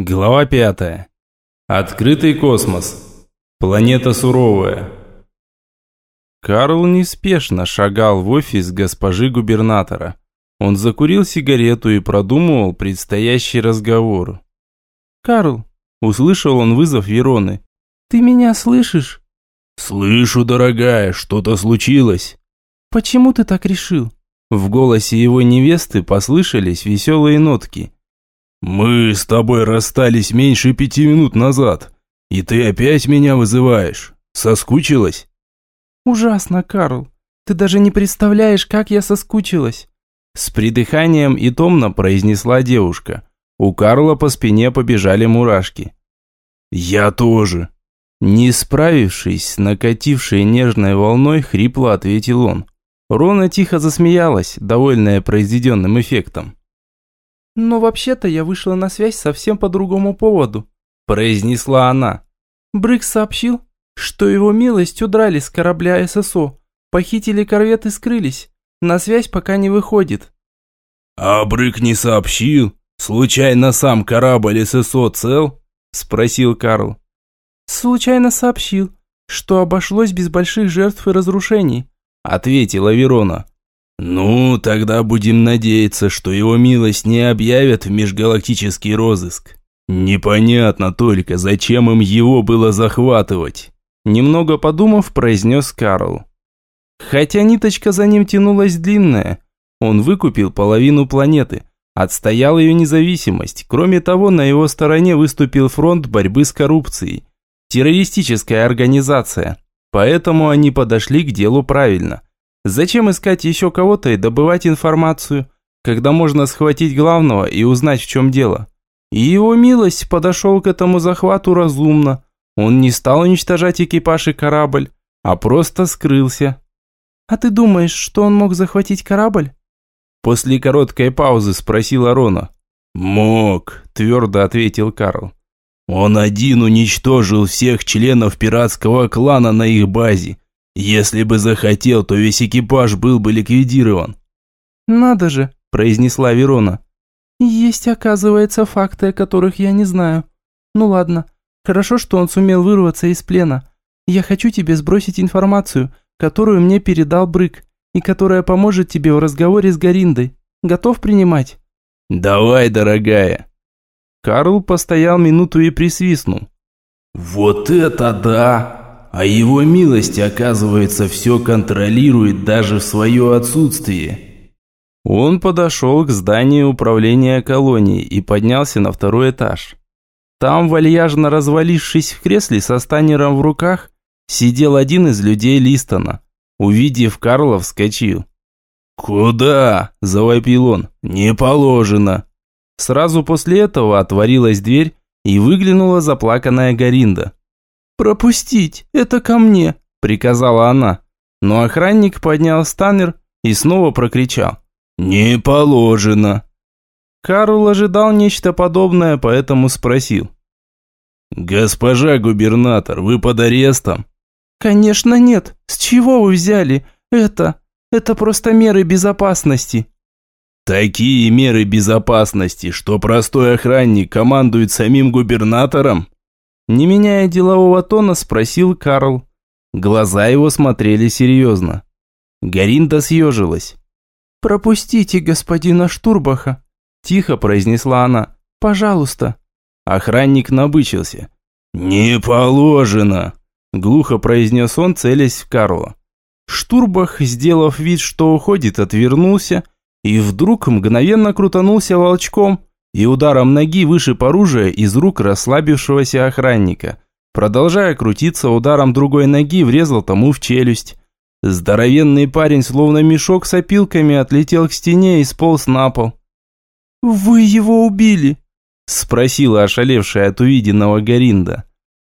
Глава 5. Открытый космос. Планета суровая. Карл неспешно шагал в офис госпожи губернатора. Он закурил сигарету и продумывал предстоящий разговор. «Карл», – услышал он вызов Вероны, – «ты меня слышишь?» «Слышу, дорогая, что-то случилось». «Почему ты так решил?» В голосе его невесты послышались веселые нотки – «Мы с тобой расстались меньше пяти минут назад, и ты опять меня вызываешь. Соскучилась?» «Ужасно, Карл. Ты даже не представляешь, как я соскучилась». С придыханием и томно произнесла девушка. У Карла по спине побежали мурашки. «Я тоже». Не справившись с накатившей нежной волной, хрипло ответил он. Рона тихо засмеялась, довольная произведенным эффектом. «Но вообще-то я вышла на связь совсем по другому поводу», – произнесла она. Брыкс сообщил, что его милость удрали с корабля ССО, похитили корвет и скрылись. На связь пока не выходит. «А Брык не сообщил? Случайно сам корабль ССО цел?» – спросил Карл. «Случайно сообщил, что обошлось без больших жертв и разрушений», – ответила Верона. «Ну, тогда будем надеяться, что его милость не объявят в межгалактический розыск. Непонятно только, зачем им его было захватывать». Немного подумав, произнес Карл. Хотя ниточка за ним тянулась длинная, он выкупил половину планеты, отстоял ее независимость. Кроме того, на его стороне выступил фронт борьбы с коррупцией. Террористическая организация. Поэтому они подошли к делу правильно. Зачем искать еще кого-то и добывать информацию, когда можно схватить главного и узнать, в чем дело? И его милость подошел к этому захвату разумно. Он не стал уничтожать экипаж и корабль, а просто скрылся. «А ты думаешь, что он мог захватить корабль?» После короткой паузы спросила Рона. «Мог», – твердо ответил Карл. «Он один уничтожил всех членов пиратского клана на их базе если бы захотел, то весь экипаж был бы ликвидирован. «Надо же», – произнесла Верона. «Есть, оказывается, факты, о которых я не знаю. Ну ладно, хорошо, что он сумел вырваться из плена. Я хочу тебе сбросить информацию, которую мне передал Брык, и которая поможет тебе в разговоре с Гариндой. Готов принимать?» «Давай, дорогая». Карл постоял минуту и присвистнул. «Вот это да!» А его милость, оказывается, все контролирует даже в свое отсутствие. Он подошел к зданию управления колонией и поднялся на второй этаж. Там, вальяжно развалившись в кресле со станером в руках, сидел один из людей Листона. Увидев Карла, вскочил. «Куда?» – завопил он. «Не положено». Сразу после этого отворилась дверь и выглянула заплаканная Гаринда. «Пропустить! Это ко мне!» – приказала она. Но охранник поднял станнер и снова прокричал. «Не положено!» Карл ожидал нечто подобное, поэтому спросил. «Госпожа губернатор, вы под арестом?» «Конечно нет. С чего вы взяли? Это... это просто меры безопасности». «Такие меры безопасности, что простой охранник командует самим губернатором?» Не меняя делового тона, спросил Карл. Глаза его смотрели серьезно. Гаринда съежилась. «Пропустите господина Штурбаха», – тихо произнесла она. «Пожалуйста». Охранник набычился. «Не положено», – глухо произнес он, целясь в Карла. Штурбах, сделав вид, что уходит, отвернулся и вдруг мгновенно крутанулся волчком, и ударом ноги вышиб оружие из рук расслабившегося охранника. Продолжая крутиться, ударом другой ноги врезал тому в челюсть. Здоровенный парень, словно мешок с опилками, отлетел к стене и сполз на пол. «Вы его убили?» – спросила ошалевшая от увиденного Гаринда.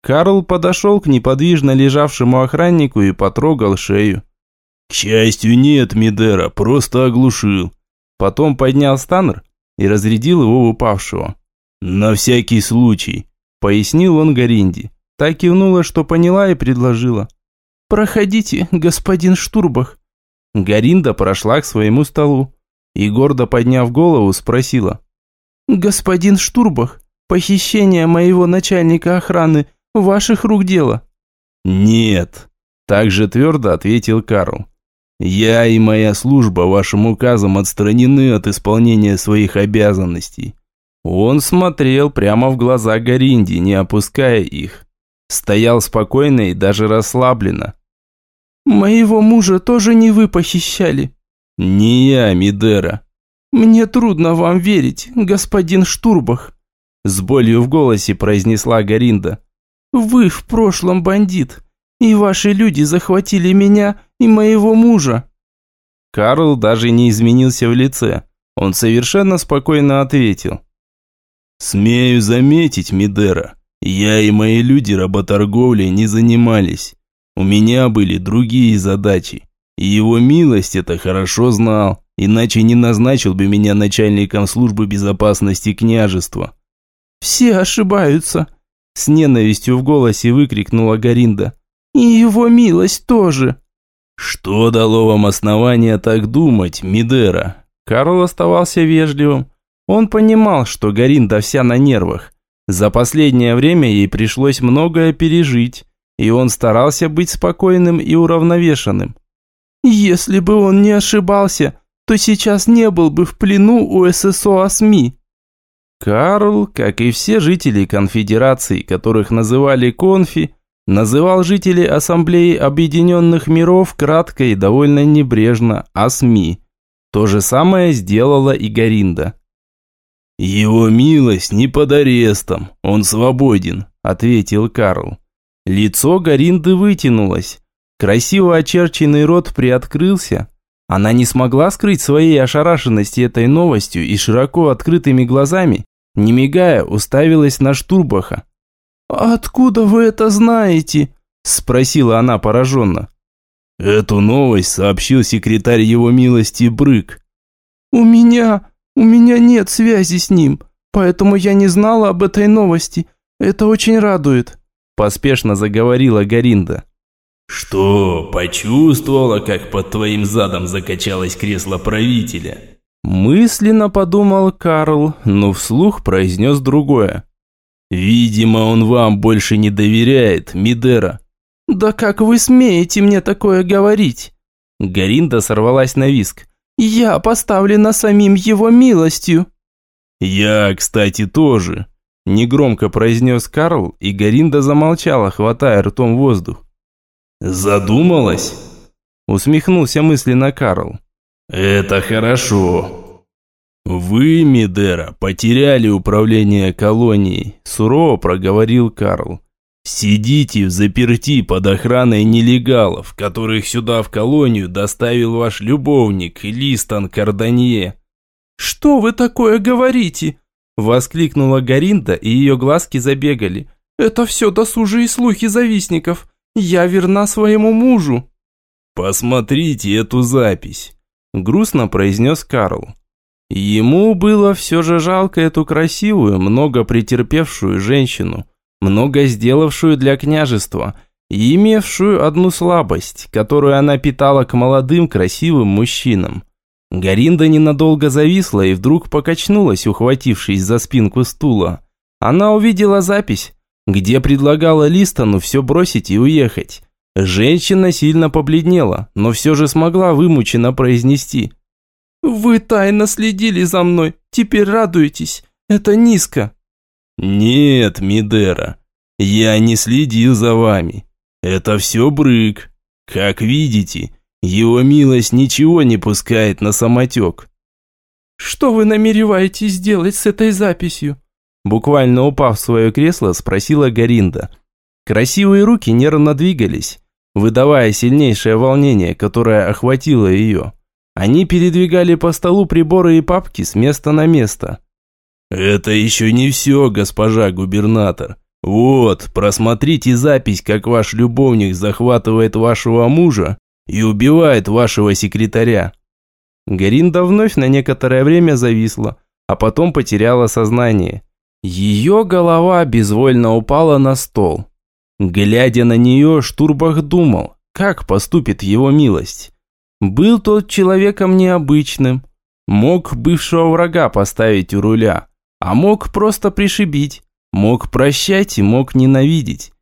Карл подошел к неподвижно лежавшему охраннику и потрогал шею. «К счастью, нет, Мидера, просто оглушил». Потом поднял станер и разрядил его упавшего. «На всякий случай», – пояснил он Гаринди. Так кивнула, что поняла и предложила. «Проходите, господин Штурбах». Гаринда прошла к своему столу и, гордо подняв голову, спросила. «Господин Штурбах, Похищение моего начальника охраны ваших рук дело?» «Нет», – также твердо ответил Карл. «Я и моя служба вашим указом отстранены от исполнения своих обязанностей». Он смотрел прямо в глаза Гаринди, не опуская их. Стоял спокойно и даже расслабленно. «Моего мужа тоже не вы похищали?» «Не я, Мидера». «Мне трудно вам верить, господин Штурбах», с болью в голосе произнесла Гаринда. «Вы в прошлом бандит, и ваши люди захватили меня и моего мужа». Карл даже не изменился в лице. Он совершенно спокойно ответил. «Смею заметить, Мидера, я и мои люди работорговлей не занимались. У меня были другие задачи. И его милость это хорошо знал, иначе не назначил бы меня начальником службы безопасности княжества». «Все ошибаются», – с ненавистью в голосе выкрикнула Гаринда. «И его милость тоже». «Что дало вам основание так думать, Мидера?» Карл оставался вежливым. Он понимал, что Гаринда вся на нервах. За последнее время ей пришлось многое пережить, и он старался быть спокойным и уравновешенным. «Если бы он не ошибался, то сейчас не был бы в плену у ССО АСМИ». Карл, как и все жители конфедерации, которых называли конфи, называл жителей Ассамблеи Объединенных Миров кратко и довольно небрежно АСМИ. То же самое сделала и Гаринда. «Его милость не под арестом, он свободен», – ответил Карл. Лицо Гаринды вытянулось. Красиво очерченный рот приоткрылся. Она не смогла скрыть своей ошарашенности этой новостью и широко открытыми глазами, не мигая, уставилась на Штурбаха. «Откуда вы это знаете?» – спросила она пораженно. «Эту новость сообщил секретарь его милости Брык». «У меня... У меня нет связи с ним, поэтому я не знала об этой новости. Это очень радует», – поспешно заговорила Гаринда. «Что, почувствовала, как под твоим задом закачалось кресло правителя?» Мысленно подумал Карл, но вслух произнес другое. «Видимо, он вам больше не доверяет, Мидера». «Да как вы смеете мне такое говорить?» Гаринда сорвалась на виск. Я поставлена самим его милостью». «Я, кстати, тоже», – негромко произнес Карл, и Гаринда замолчала, хватая ртом воздух. «Задумалась?» – усмехнулся мысленно Карл. «Это хорошо». «Вы, Мидера, потеряли управление колонией», – сурово проговорил Карл. Сидите в заперти под охраной нелегалов, которых сюда в колонию доставил ваш любовник Листон Карданье. Что вы такое говорите? Воскликнула Гаринда, и ее глазки забегали. Это все досужие слухи завистников. Я верна своему мужу. Посмотрите эту запись, грустно произнес Карл. Ему было все же жалко эту красивую, много претерпевшую женщину – много сделавшую для княжества и имевшую одну слабость, которую она питала к молодым красивым мужчинам. Гаринда ненадолго зависла и вдруг покачнулась, ухватившись за спинку стула. Она увидела запись, где предлагала Листону все бросить и уехать. Женщина сильно побледнела, но все же смогла вымученно произнести. «Вы тайно следили за мной, теперь радуетесь. Это низко». «Нет, Мидера, я не следил за вами. Это все брык. Как видите, его милость ничего не пускает на самотек». «Что вы намереваетесь сделать с этой записью?» Буквально упав в свое кресло, спросила Гаринда. Красивые руки нервно двигались, выдавая сильнейшее волнение, которое охватило ее. Они передвигали по столу приборы и папки с места на место. «Это еще не все, госпожа губернатор. Вот, просмотрите запись, как ваш любовник захватывает вашего мужа и убивает вашего секретаря». Гаринда вновь на некоторое время зависла, а потом потеряла сознание. Ее голова безвольно упала на стол. Глядя на нее, Штурбах думал, как поступит его милость. Был тот человеком необычным. Мог бывшего врага поставить у руля, а мог просто пришибить. Мог прощать и мог ненавидеть.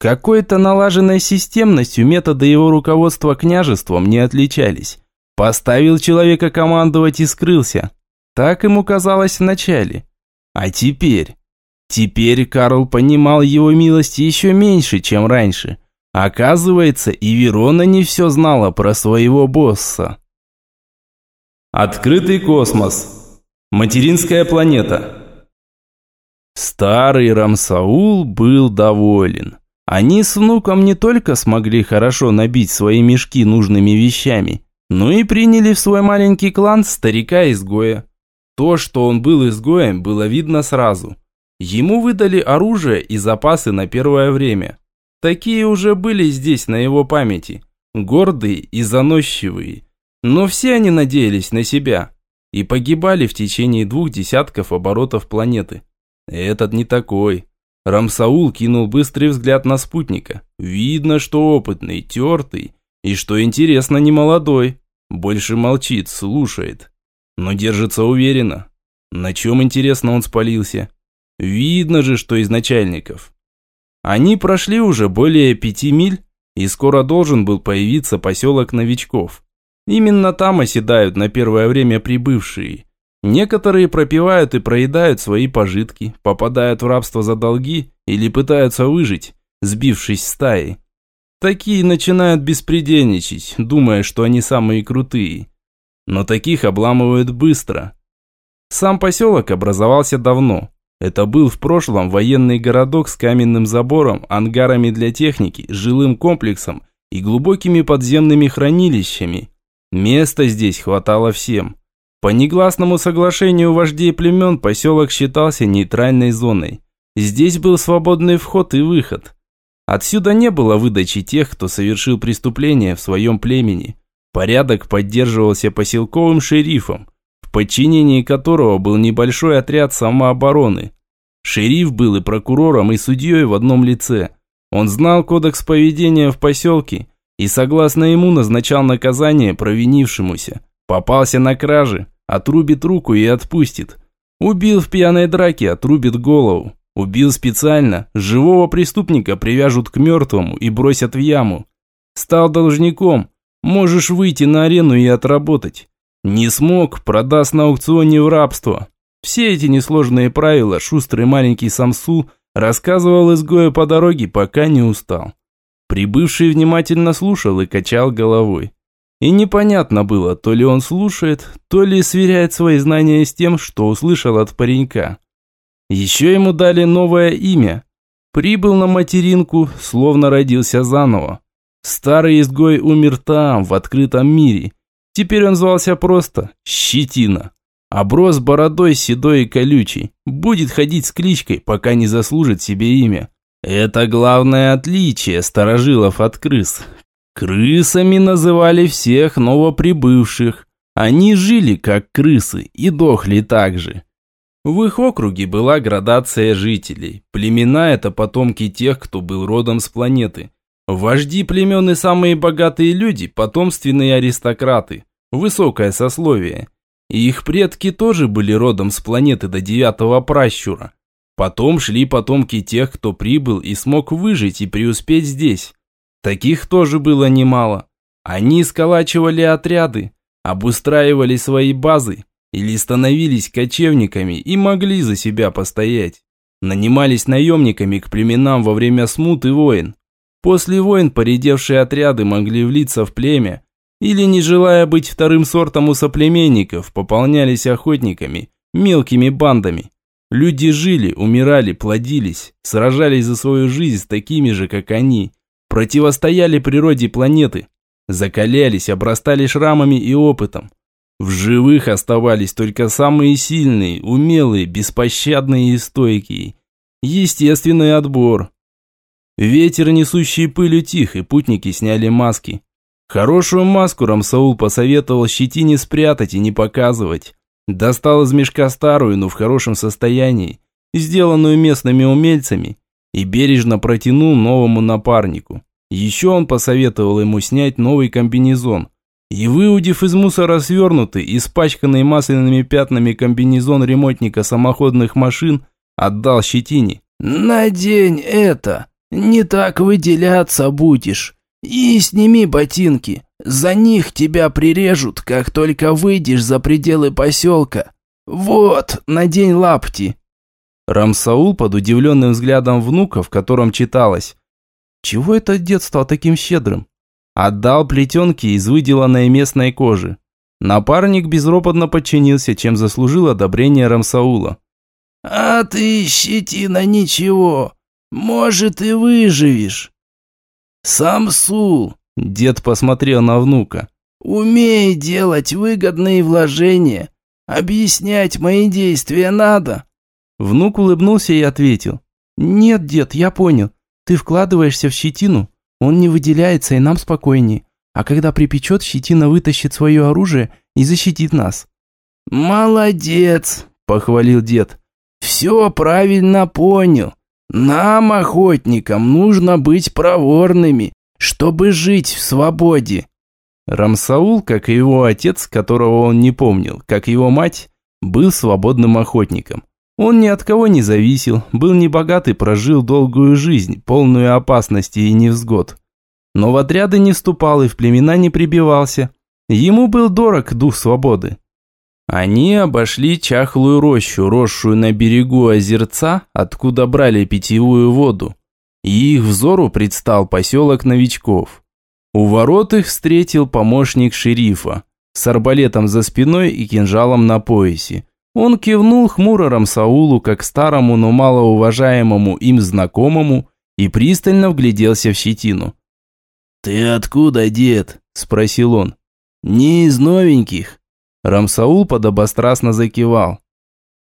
Какой-то налаженной системностью методы его руководства княжеством не отличались. Поставил человека командовать и скрылся. Так ему казалось вначале. А теперь? Теперь Карл понимал его милости еще меньше, чем раньше. Оказывается, и Верона не все знала про своего босса. Открытый космос. Материнская планета. Старый Рамсаул был доволен. Они с внуком не только смогли хорошо набить свои мешки нужными вещами, но и приняли в свой маленький клан старика-изгоя. То, что он был изгоем, было видно сразу. Ему выдали оружие и запасы на первое время. Такие уже были здесь на его памяти. Гордые и заносчивые. Но все они надеялись на себя. И погибали в течение двух десятков оборотов планеты. Этот не такой. Рамсаул кинул быстрый взгляд на спутника. Видно, что опытный, тертый, и что интересно, не молодой. Больше молчит, слушает. Но держится уверенно. На чем, интересно, он спалился? Видно же, что из начальников. Они прошли уже более пяти миль, и скоро должен был появиться поселок новичков. Именно там оседают на первое время прибывшие. Некоторые пропивают и проедают свои пожитки, попадают в рабство за долги или пытаются выжить, сбившись в стаи. Такие начинают беспредельничать, думая, что они самые крутые. Но таких обламывают быстро. Сам поселок образовался давно. Это был в прошлом военный городок с каменным забором, ангарами для техники, жилым комплексом и глубокими подземными хранилищами. Места здесь хватало всем. По негласному соглашению вождей племен поселок считался нейтральной зоной. Здесь был свободный вход и выход. Отсюда не было выдачи тех, кто совершил преступление в своем племени. Порядок поддерживался поселковым шерифом, подчинении которого был небольшой отряд самообороны. Шериф был и прокурором, и судьей в одном лице. Он знал кодекс поведения в поселке и, согласно ему, назначал наказание провинившемуся. Попался на краже, Отрубит руку и отпустит. Убил в пьяной драке, отрубит голову. Убил специально, живого преступника привяжут к мертвому и бросят в яму. Стал должником, можешь выйти на арену и отработать. Не смог, продаст на аукционе в рабство. Все эти несложные правила шустрый маленький Самсу рассказывал изгою по дороге, пока не устал. Прибывший внимательно слушал и качал головой. И непонятно было, то ли он слушает, то ли сверяет свои знания с тем, что услышал от паренька. Еще ему дали новое имя. Прибыл на материнку, словно родился заново. Старый изгой умер там, в открытом мире. Теперь он звался просто Щетина. Оброс бородой седой и колючий. Будет ходить с кличкой, пока не заслужит себе имя. Это главное отличие старожилов от крыс, Крысами называли всех новоприбывших. Они жили как крысы и дохли так же. В их округе была градация жителей. Племена – это потомки тех, кто был родом с планеты. Вожди племен и самые богатые люди – потомственные аристократы, высокое сословие. И их предки тоже были родом с планеты до девятого пращура. Потом шли потомки тех, кто прибыл и смог выжить и преуспеть здесь. Таких тоже было немало. Они сколачивали отряды, обустраивали свои базы или становились кочевниками и могли за себя постоять. Нанимались наемниками к племенам во время смут и войн. После войн поредевшие отряды могли влиться в племя или, не желая быть вторым сортом у соплеменников, пополнялись охотниками, мелкими бандами. Люди жили, умирали, плодились, сражались за свою жизнь с такими же, как они – противостояли природе планеты, закалялись, обрастали шрамами и опытом. В живых оставались только самые сильные, умелые, беспощадные и стойкие. Естественный отбор. Ветер, несущий пыль, утих, и путники сняли маски. Хорошую маску Рамсаул посоветовал щетине спрятать и не показывать. Достал из мешка старую, но в хорошем состоянии, сделанную местными умельцами, и бережно протянул новому напарнику. Еще он посоветовал ему снять новый комбинезон. И выудив из мусора свернутый, испачканный масляными пятнами комбинезон ремонтника самоходных машин, отдал щетине. «Надень это, не так выделяться будешь. И сними ботинки, за них тебя прирежут, как только выйдешь за пределы поселка. Вот, надень лапти». Рамсаул под удивленным взглядом внука, в котором читалось «Чего это дед стал таким щедрым?» Отдал плетенки из выделанной местной кожи. Напарник безропотно подчинился, чем заслужил одобрение Рамсаула. «А ты, щетина, ничего, может и выживешь». «Самсул», – дед посмотрел на внука, – «умей делать выгодные вложения. Объяснять мои действия надо». Внук улыбнулся и ответил. «Нет, дед, я понял. Ты вкладываешься в щетину, он не выделяется и нам спокойнее. А когда припечет, щетина вытащит свое оружие и защитит нас». «Молодец», – похвалил дед. «Все правильно понял. Нам, охотникам, нужно быть проворными, чтобы жить в свободе». Рамсаул, как и его отец, которого он не помнил, как его мать, был свободным охотником. Он ни от кого не зависел, был небогат и прожил долгую жизнь, полную опасностей и невзгод. Но в отряды не вступал и в племена не прибивался. Ему был дорог дух свободы. Они обошли чахлую рощу, росшую на берегу озерца, откуда брали питьевую воду. И их взору предстал поселок новичков. У ворот их встретил помощник шерифа с арбалетом за спиной и кинжалом на поясе. Он кивнул хмуро Рамсаулу, как старому, но малоуважаемому им знакомому, и пристально вгляделся в щетину. «Ты откуда, дед?» – спросил он. «Не из новеньких?» Рамсаул подобострастно закивал.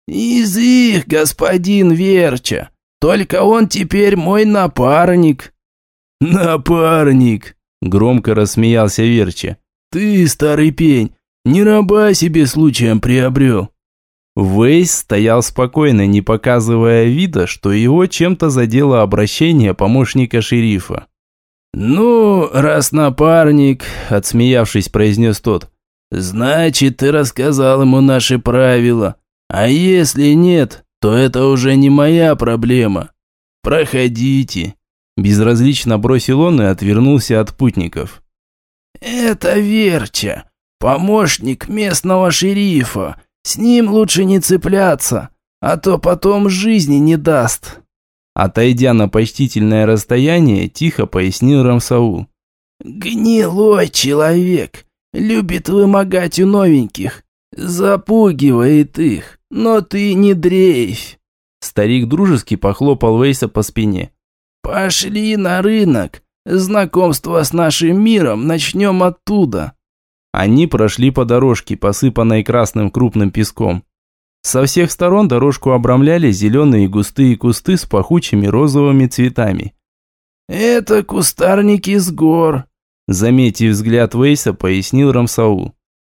«Из их, господин Верча. Только он теперь мой напарник». «Напарник!» – громко рассмеялся Верча. «Ты, старый пень, не раба себе случаем приобрел». Вейс стоял спокойно, не показывая вида, что его чем-то задело обращение помощника шерифа. «Ну, раз напарник», – отсмеявшись, произнес тот, – «значит, ты рассказал ему наши правила. А если нет, то это уже не моя проблема. Проходите». Безразлично бросил он и отвернулся от путников. «Это Верча, помощник местного шерифа», с ним лучше не цепляться, а то потом жизни не даст». Отойдя на почтительное расстояние, тихо пояснил Рамсаул. «Гнилой человек, любит вымогать у новеньких, запугивает их, но ты не дрейфь». Старик дружески похлопал Вейса по спине. «Пошли на рынок, знакомство с нашим миром начнем оттуда». Они прошли по дорожке, посыпанной красным крупным песком. Со всех сторон дорожку обрамляли зеленые густые кусты с пахучими розовыми цветами. «Это кустарники с гор», – заметив взгляд Вейса, пояснил Рамсаул.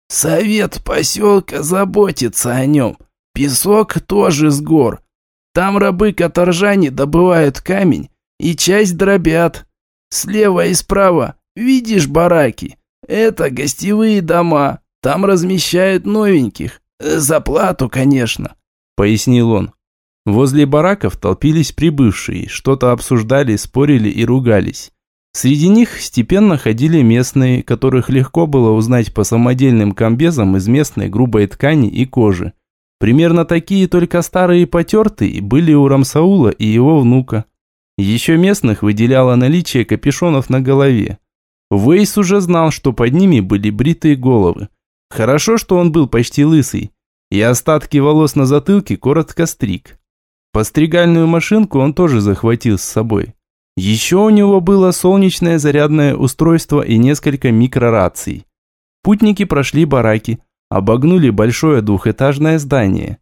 «Совет поселка заботится о нем. Песок тоже с гор. Там рабы-каторжане добывают камень и часть дробят. Слева и справа видишь бараки? Это гостевые дома, там размещают новеньких. За плату, конечно», – пояснил он. Возле бараков толпились прибывшие, что-то обсуждали, спорили и ругались. Среди них степенно ходили местные, которых легко было узнать по самодельным комбезам из местной грубой ткани и кожи. Примерно такие, только старые и потертые, были у Рамсаула и его внука. Еще местных выделяло наличие капюшонов на голове. Вейс уже знал, что под ними были бритые головы. Хорошо, что он был почти лысый, и остатки волос на затылке коротко стриг. Постригальную машинку он тоже захватил с собой. Еще у него было солнечное зарядное устройство и несколько микрораций. Путники прошли бараки, обогнули большое двухэтажное здание.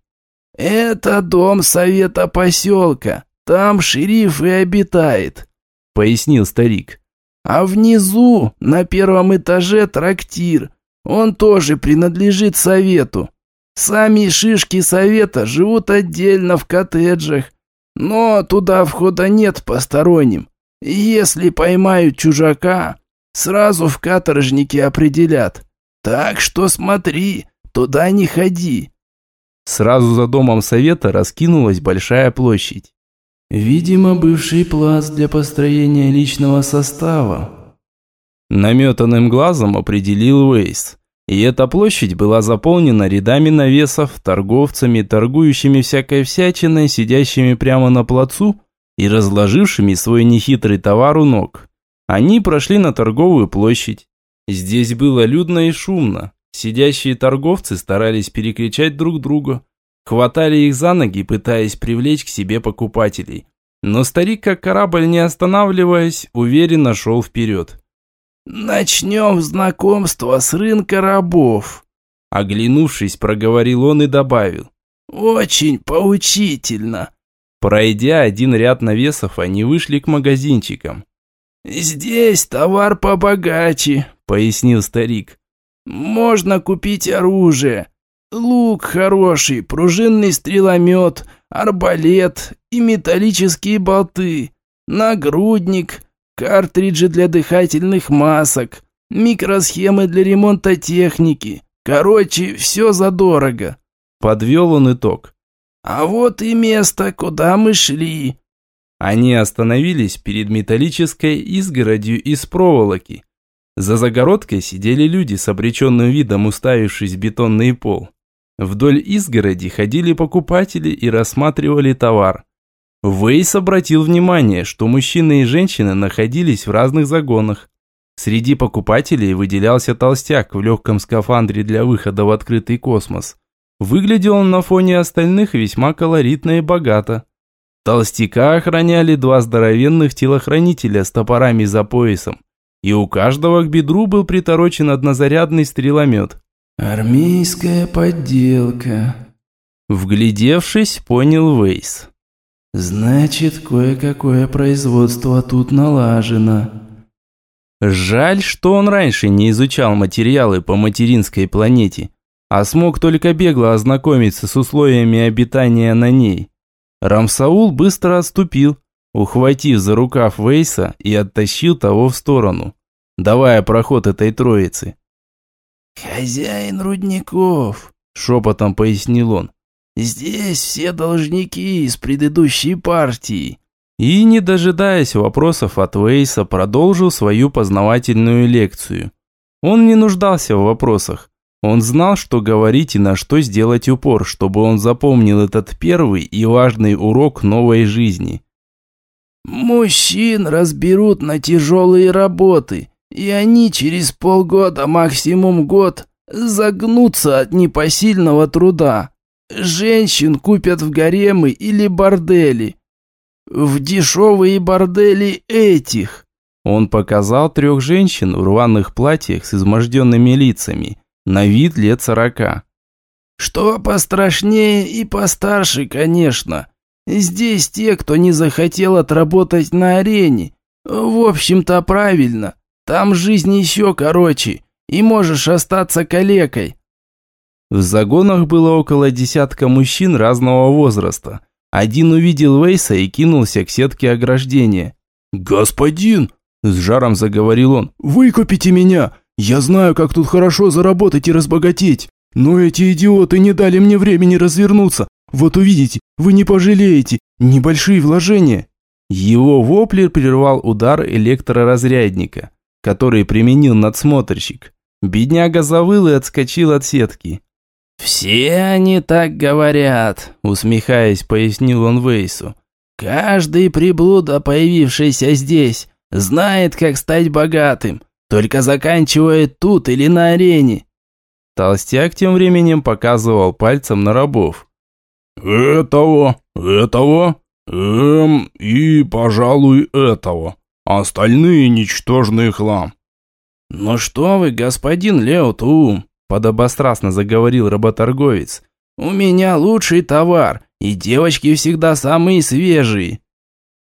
«Это дом совета поселка, там шериф и обитает», — пояснил старик. А внизу, на первом этаже, трактир. Он тоже принадлежит совету. Сами шишки совета живут отдельно в коттеджах. Но туда входа нет посторонним. Если поймают чужака, сразу в каторжники определят. Так что смотри, туда не ходи. Сразу за домом совета раскинулась большая площадь. Видимо, бывший плац для построения личного состава. Наметанным глазом определил Уэйс. И эта площадь была заполнена рядами навесов, торговцами, торгующими всякой всячиной, сидящими прямо на плацу и разложившими свой нехитрый товар у ног. Они прошли на торговую площадь. Здесь было людно и шумно. Сидящие торговцы старались перекричать друг друга. Хватали их за ноги, пытаясь привлечь к себе покупателей. Но старик, как корабль, не останавливаясь, уверенно шел вперед. «Начнем знакомство с рынка рабов», – оглянувшись, проговорил он и добавил. «Очень поучительно». Пройдя один ряд навесов, они вышли к магазинчикам. «Здесь товар побогаче», – пояснил старик. «Можно купить оружие. Лук хороший, пружинный стреломет, арбалет и металлические болты, нагрудник, картриджи для дыхательных масок, микросхемы для ремонта техники. Короче, все задорого». Подвел он итог. «А вот и место, куда мы шли». Они остановились перед металлической изгородью из проволоки. За загородкой сидели люди с обреченным видом, уставившись в бетонный пол. Вдоль изгороди ходили покупатели и рассматривали товар. Вейс обратил внимание, что мужчины и женщины находились в разных загонах. Среди покупателей выделялся толстяк в легком скафандре для выхода в открытый космос. Выглядел он на фоне остальных весьма колоритно и богато. Толстяка охраняли два здоровенных телохранителя с топорами за поясом, и у каждого к бедру был приторочен однозарядный стреломет. «Армейская подделка», – вглядевшись, понял Вейс. «Значит, кое-какое производство тут налажено». Жаль, что он раньше не изучал материалы по материнской планете, а смог только бегло ознакомиться с условиями обитания на ней. Рамсаул быстро отступил, ухватив за рукав Вейса и оттащил того в сторону, давая проход этой троице. «Хозяин рудников», – шепотом пояснил он, – «здесь все должники из предыдущей партии». И, не дожидаясь вопросов от Вейса, продолжил свою познавательную лекцию. Он не нуждался в вопросах, он знал, что говорить и на что сделать упор, чтобы он запомнил этот первый и важный урок новой жизни. «Мужчин разберут на тяжелые работы, и они через полгода, максимум год, загнутся от непосильного труда. Женщин купят в гаремы или бордели. В дешевые бордели этих». Он показал трех женщин в рваных платьях с изможденными лицами – на вид лет сорока. «Что пострашнее и постарше, конечно. Здесь те, кто не захотел отработать на арене. В общем-то, правильно. Там жизнь еще короче, и можешь остаться калекой». В загонах было около десятка мужчин разного возраста. Один увидел Вейса и кинулся к сетке ограждения. «Господин!» – с жаром заговорил он. «Выкупите меня! Я знаю, как тут хорошо заработать и разбогатеть. Но эти идиоты не дали мне времени развернуться. Вот увидите, вы не пожалеете. Небольшие вложения». Его воплер прервал удар электроразрядника, который применил надсмотрщик. Бедняга завыл и отскочил от сетки. «Все они так говорят», – усмехаясь, пояснил он Вейсу. «Каждый приблуда, появившийся здесь, знает, как стать богатым. Только заканчивает тут или на арене». Толстяк тем временем показывал пальцем на рабов. «Этого, этого, эм, и, пожалуй, этого. Остальные ничтожный хлам». «Ну что вы, господин Леотум», – подобострастно заговорил работорговец. «У меня лучший товар, и девочки всегда самые свежие».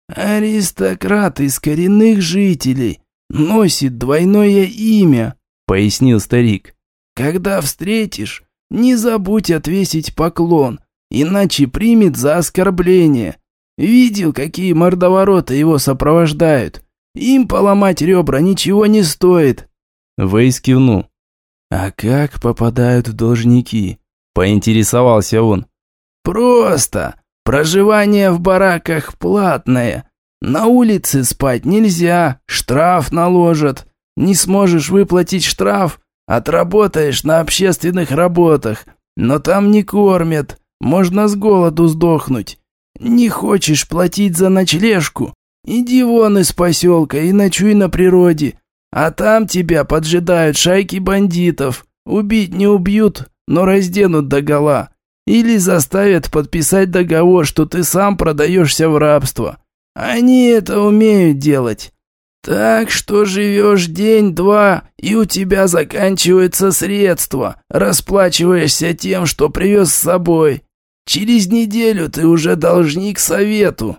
«Аристократ из коренных жителей», носит двойное имя», — пояснил старик. «Когда встретишь, не забудь отвесить поклон, иначе примет за оскорбление. Видел, какие мордовороты его сопровождают? Им поломать ребра ничего не стоит». Вейс кивнул. «А как попадают должники?» – поинтересовался он. «Просто. Проживание в бараках платное. На улице спать нельзя, штраф наложат. Не сможешь выплатить штраф, отработаешь на общественных работах. Но там не кормят, можно с голоду сдохнуть. Не хочешь платить за ночлежку? Иди вон из поселка и ночуй на природе. А там тебя поджидают шайки бандитов. Убить не убьют, но разденут догола. Или заставят подписать договор, что ты сам продаешься в рабство. Они это умеют делать. Так что живешь день-два, и у тебя заканчиваются средства. Расплачиваешься тем, что привез с собой. Через неделю ты уже должник совету.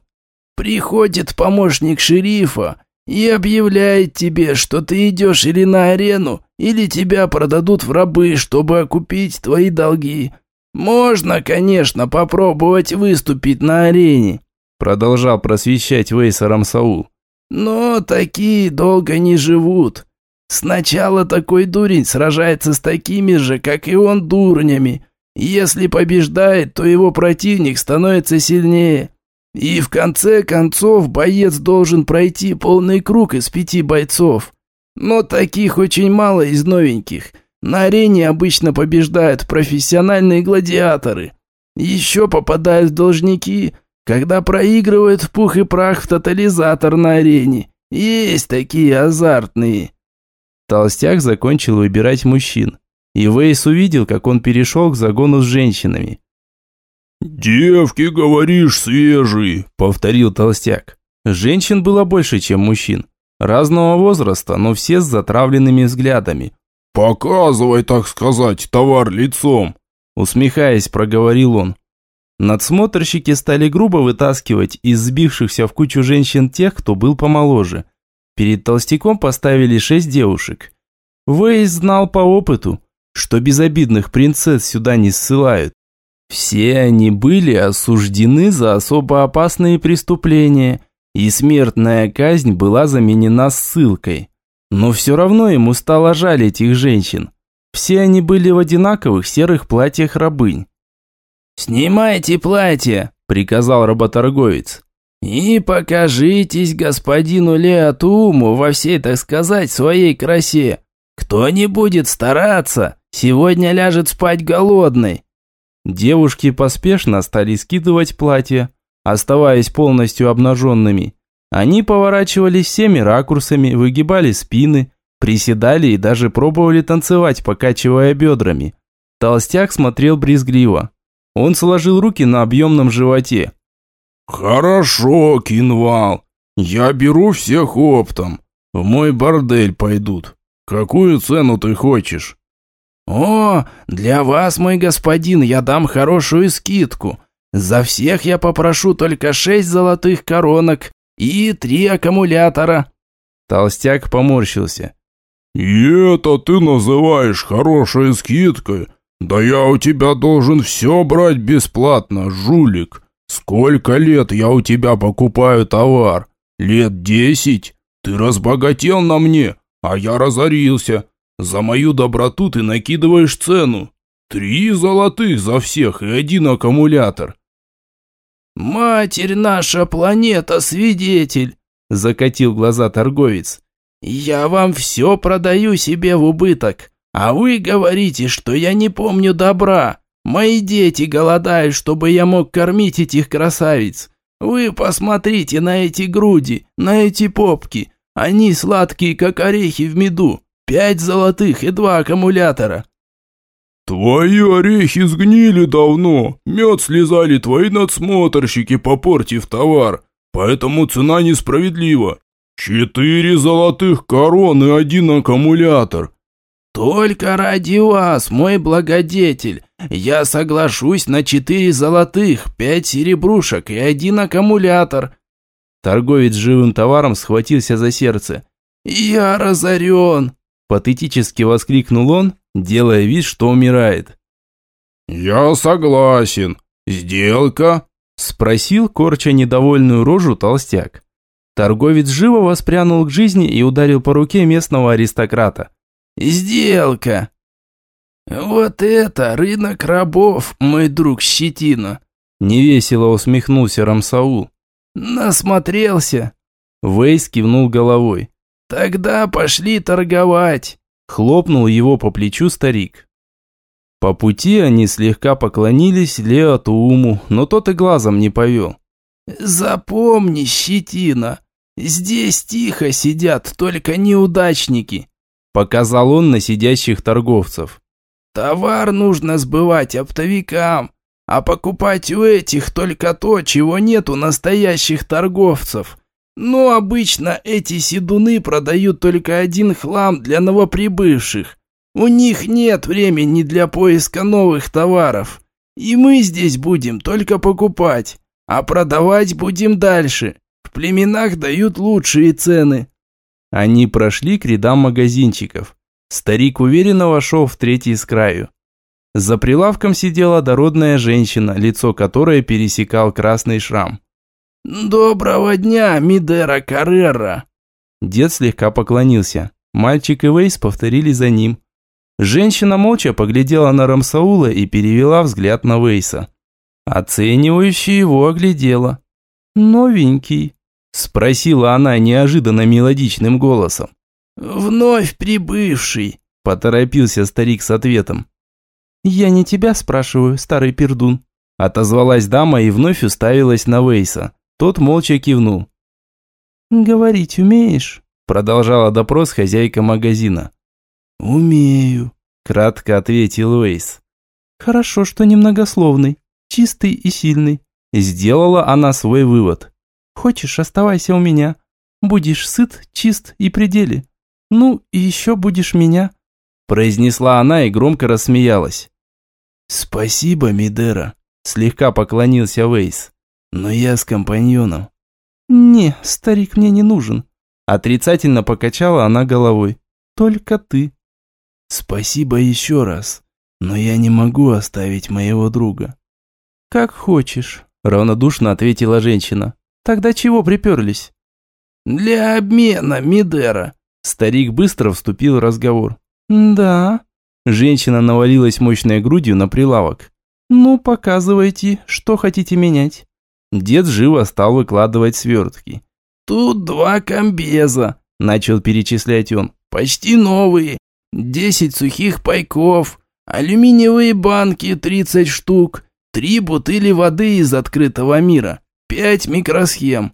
Приходит помощник шерифа и объявляет тебе, что ты идешь или на арену, или тебя продадут в рабы, чтобы окупить твои долги. Можно, конечно, попробовать выступить на арене, продолжал просвещать Вейсером Саул. Но такие долго не живут. Сначала такой дурень сражается с такими же, как и он, дурнями. Если побеждает, то его противник становится сильнее. И в конце концов боец должен пройти полный круг из пяти бойцов. Но таких очень мало из новеньких. На арене обычно побеждают профессиональные гладиаторы. Еще попадают должники, когда проигрывают в пух и прах в тотализатор на арене. Есть такие азартные. Толстяк закончил выбирать мужчин. И Вейс увидел, как он перешел к загону с женщинами. «Девки, говоришь, свежие», — повторил толстяк. Женщин было больше, чем мужчин. Разного возраста, но все с затравленными взглядами. «Показывай, так сказать, товар лицом», — усмехаясь, проговорил он. Надсмотрщики стали грубо вытаскивать из сбившихся в кучу женщин тех, кто был помоложе. Перед толстяком поставили шесть девушек. Вейс знал по опыту, что безобидных принцесс сюда не ссылают. Все они были осуждены за особо опасные преступления, и смертная казнь была заменена ссылкой. Но все равно ему стало жаль этих женщин. Все они были в одинаковых серых платьях рабынь. «Снимайте платье», – приказал работорговец. «И покажитесь господину Леотуму во всей, так сказать, своей красе. Кто не будет стараться, сегодня ляжет спать голодный». Девушки поспешно стали скидывать платья, оставаясь полностью обнаженными. Они поворачивались всеми ракурсами, выгибали спины, приседали и даже пробовали танцевать, покачивая бедрами. Толстяк смотрел брезгливо. Он сложил руки на объемном животе. «Хорошо, Кинвал, я беру всех оптом. В мой бордель пойдут. Какую цену ты хочешь?» «О, для вас, мой господин, я дам хорошую скидку. За всех я попрошу только шесть золотых коронок и три аккумулятора». Толстяк поморщился. «И это ты называешь хорошей скидкой? Да я у тебя должен все брать бесплатно, жулик. Сколько лет я у тебя покупаю товар? Лет десять? Ты разбогател на мне, а я разорился. За мою доброту ты накидываешь цену. Три золотых за всех и один аккумулятор. «Матерь наша планета, свидетель!» – закатил глаза торговец. «Я вам все продаю себе в убыток, а вы говорите, что я не помню добра. Мои дети голодают, чтобы я мог кормить этих красавиц. Вы посмотрите на эти груди, на эти попки. Они сладкие, как орехи в меду. Пять золотых и два аккумулятора. Твои орехи сгнили давно. Мед слезали твои надсмотрщики, попортив товар. Поэтому цена несправедлива. Четыре золотых корон и один аккумулятор. Только ради вас, мой благодетель, я соглашусь на четыре золотых, пять серебрушек и один аккумулятор. Торговец живым товаром схватился за сердце. «Я разорен!» Патетически воскликнул он, делая вид, что умирает. «Я согласен. Сделка?» Спросил, корча недовольную рожу толстяк. Торговец живо воспрянул к жизни и ударил по руке местного аристократа. «Сделка!» «Вот это рынок рабов, мой друг Щетина. Невесело усмехнулся Рамсаул. Насмотрелся. Вейс кивнул головой. Тогда пошли торговать. Хлопнул его по плечу старик. По пути они слегка поклонились Леотууму, но тот и глазом не повел. «Запомни, щетина, здесь тихо сидят только неудачники», показал он на сидящих торговцев. «Товар нужно сбывать оптовикам, а покупать у этих только то, чего нет у настоящих торговцев. Но обычно эти седуны продают только один хлам для новоприбывших. У них нет времени для поиска новых товаров. И мы здесь будем только покупать, а продавать будем дальше. В племенах дают лучшие цены. Они прошли к рядам магазинчиков. Старик уверенно вошел в третий с краю. За прилавком сидела дородная женщина, лицо которой пересекал красный шрам. «Доброго дня, Мидера Каррера!» Дед слегка поклонился. Мальчик и Вейс повторили за ним. Женщина молча поглядела на Рамсаула и перевела взгляд на Вейса. Оценивающе его оглядела. «Новенький?» – спросила она неожиданно мелодичным голосом. «Вновь прибывший», – поторопился старик с ответом. «Я не тебя спрашиваю, старый пердун», – отозвалась дама и вновь уставилась на Вейса. Тот молча кивнул. «Говорить умеешь?» – продолжала допрос хозяйка магазина. «Умею», – кратко ответил Вейс. «Хорошо, что немногословный, чистый и сильный». Сделала она свой вывод. «Хочешь, оставайся у меня. Будешь сыт, чист и пределе. Ну, и еще будешь меня». Произнесла она и громко рассмеялась. «Спасибо, Мидера», – слегка поклонился Вейс. Но я с компаньоном. Не, старик мне не нужен. Отрицательно покачала она головой. Только ты. Спасибо еще раз, но я не могу оставить моего друга. Как хочешь, равнодушно ответила женщина. Тогда чего приперлись? Для обмена, Мидера. Старик быстро вступил в разговор. Да. Женщина навалилась мощной грудью на прилавок. Ну, показывайте, что хотите менять. Дед живо стал выкладывать свертки. «Тут два комбеза», – начал перечислять он. «Почти новые. Десять сухих пайков, алюминиевые банки тридцать штук, три бутыли воды из открытого мира, пять микросхем».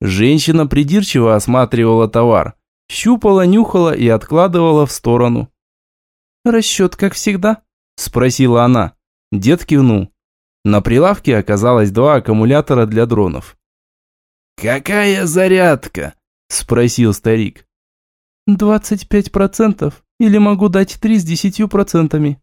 Женщина придирчиво осматривала товар, щупала, нюхала и откладывала в сторону. «Расчет, как всегда?» – спросила она. Дед кивнул. На прилавке оказалось два аккумулятора для дронов. «Какая зарядка?» – спросил старик. «Двадцать пять процентов, или могу дать три с десятью процентами».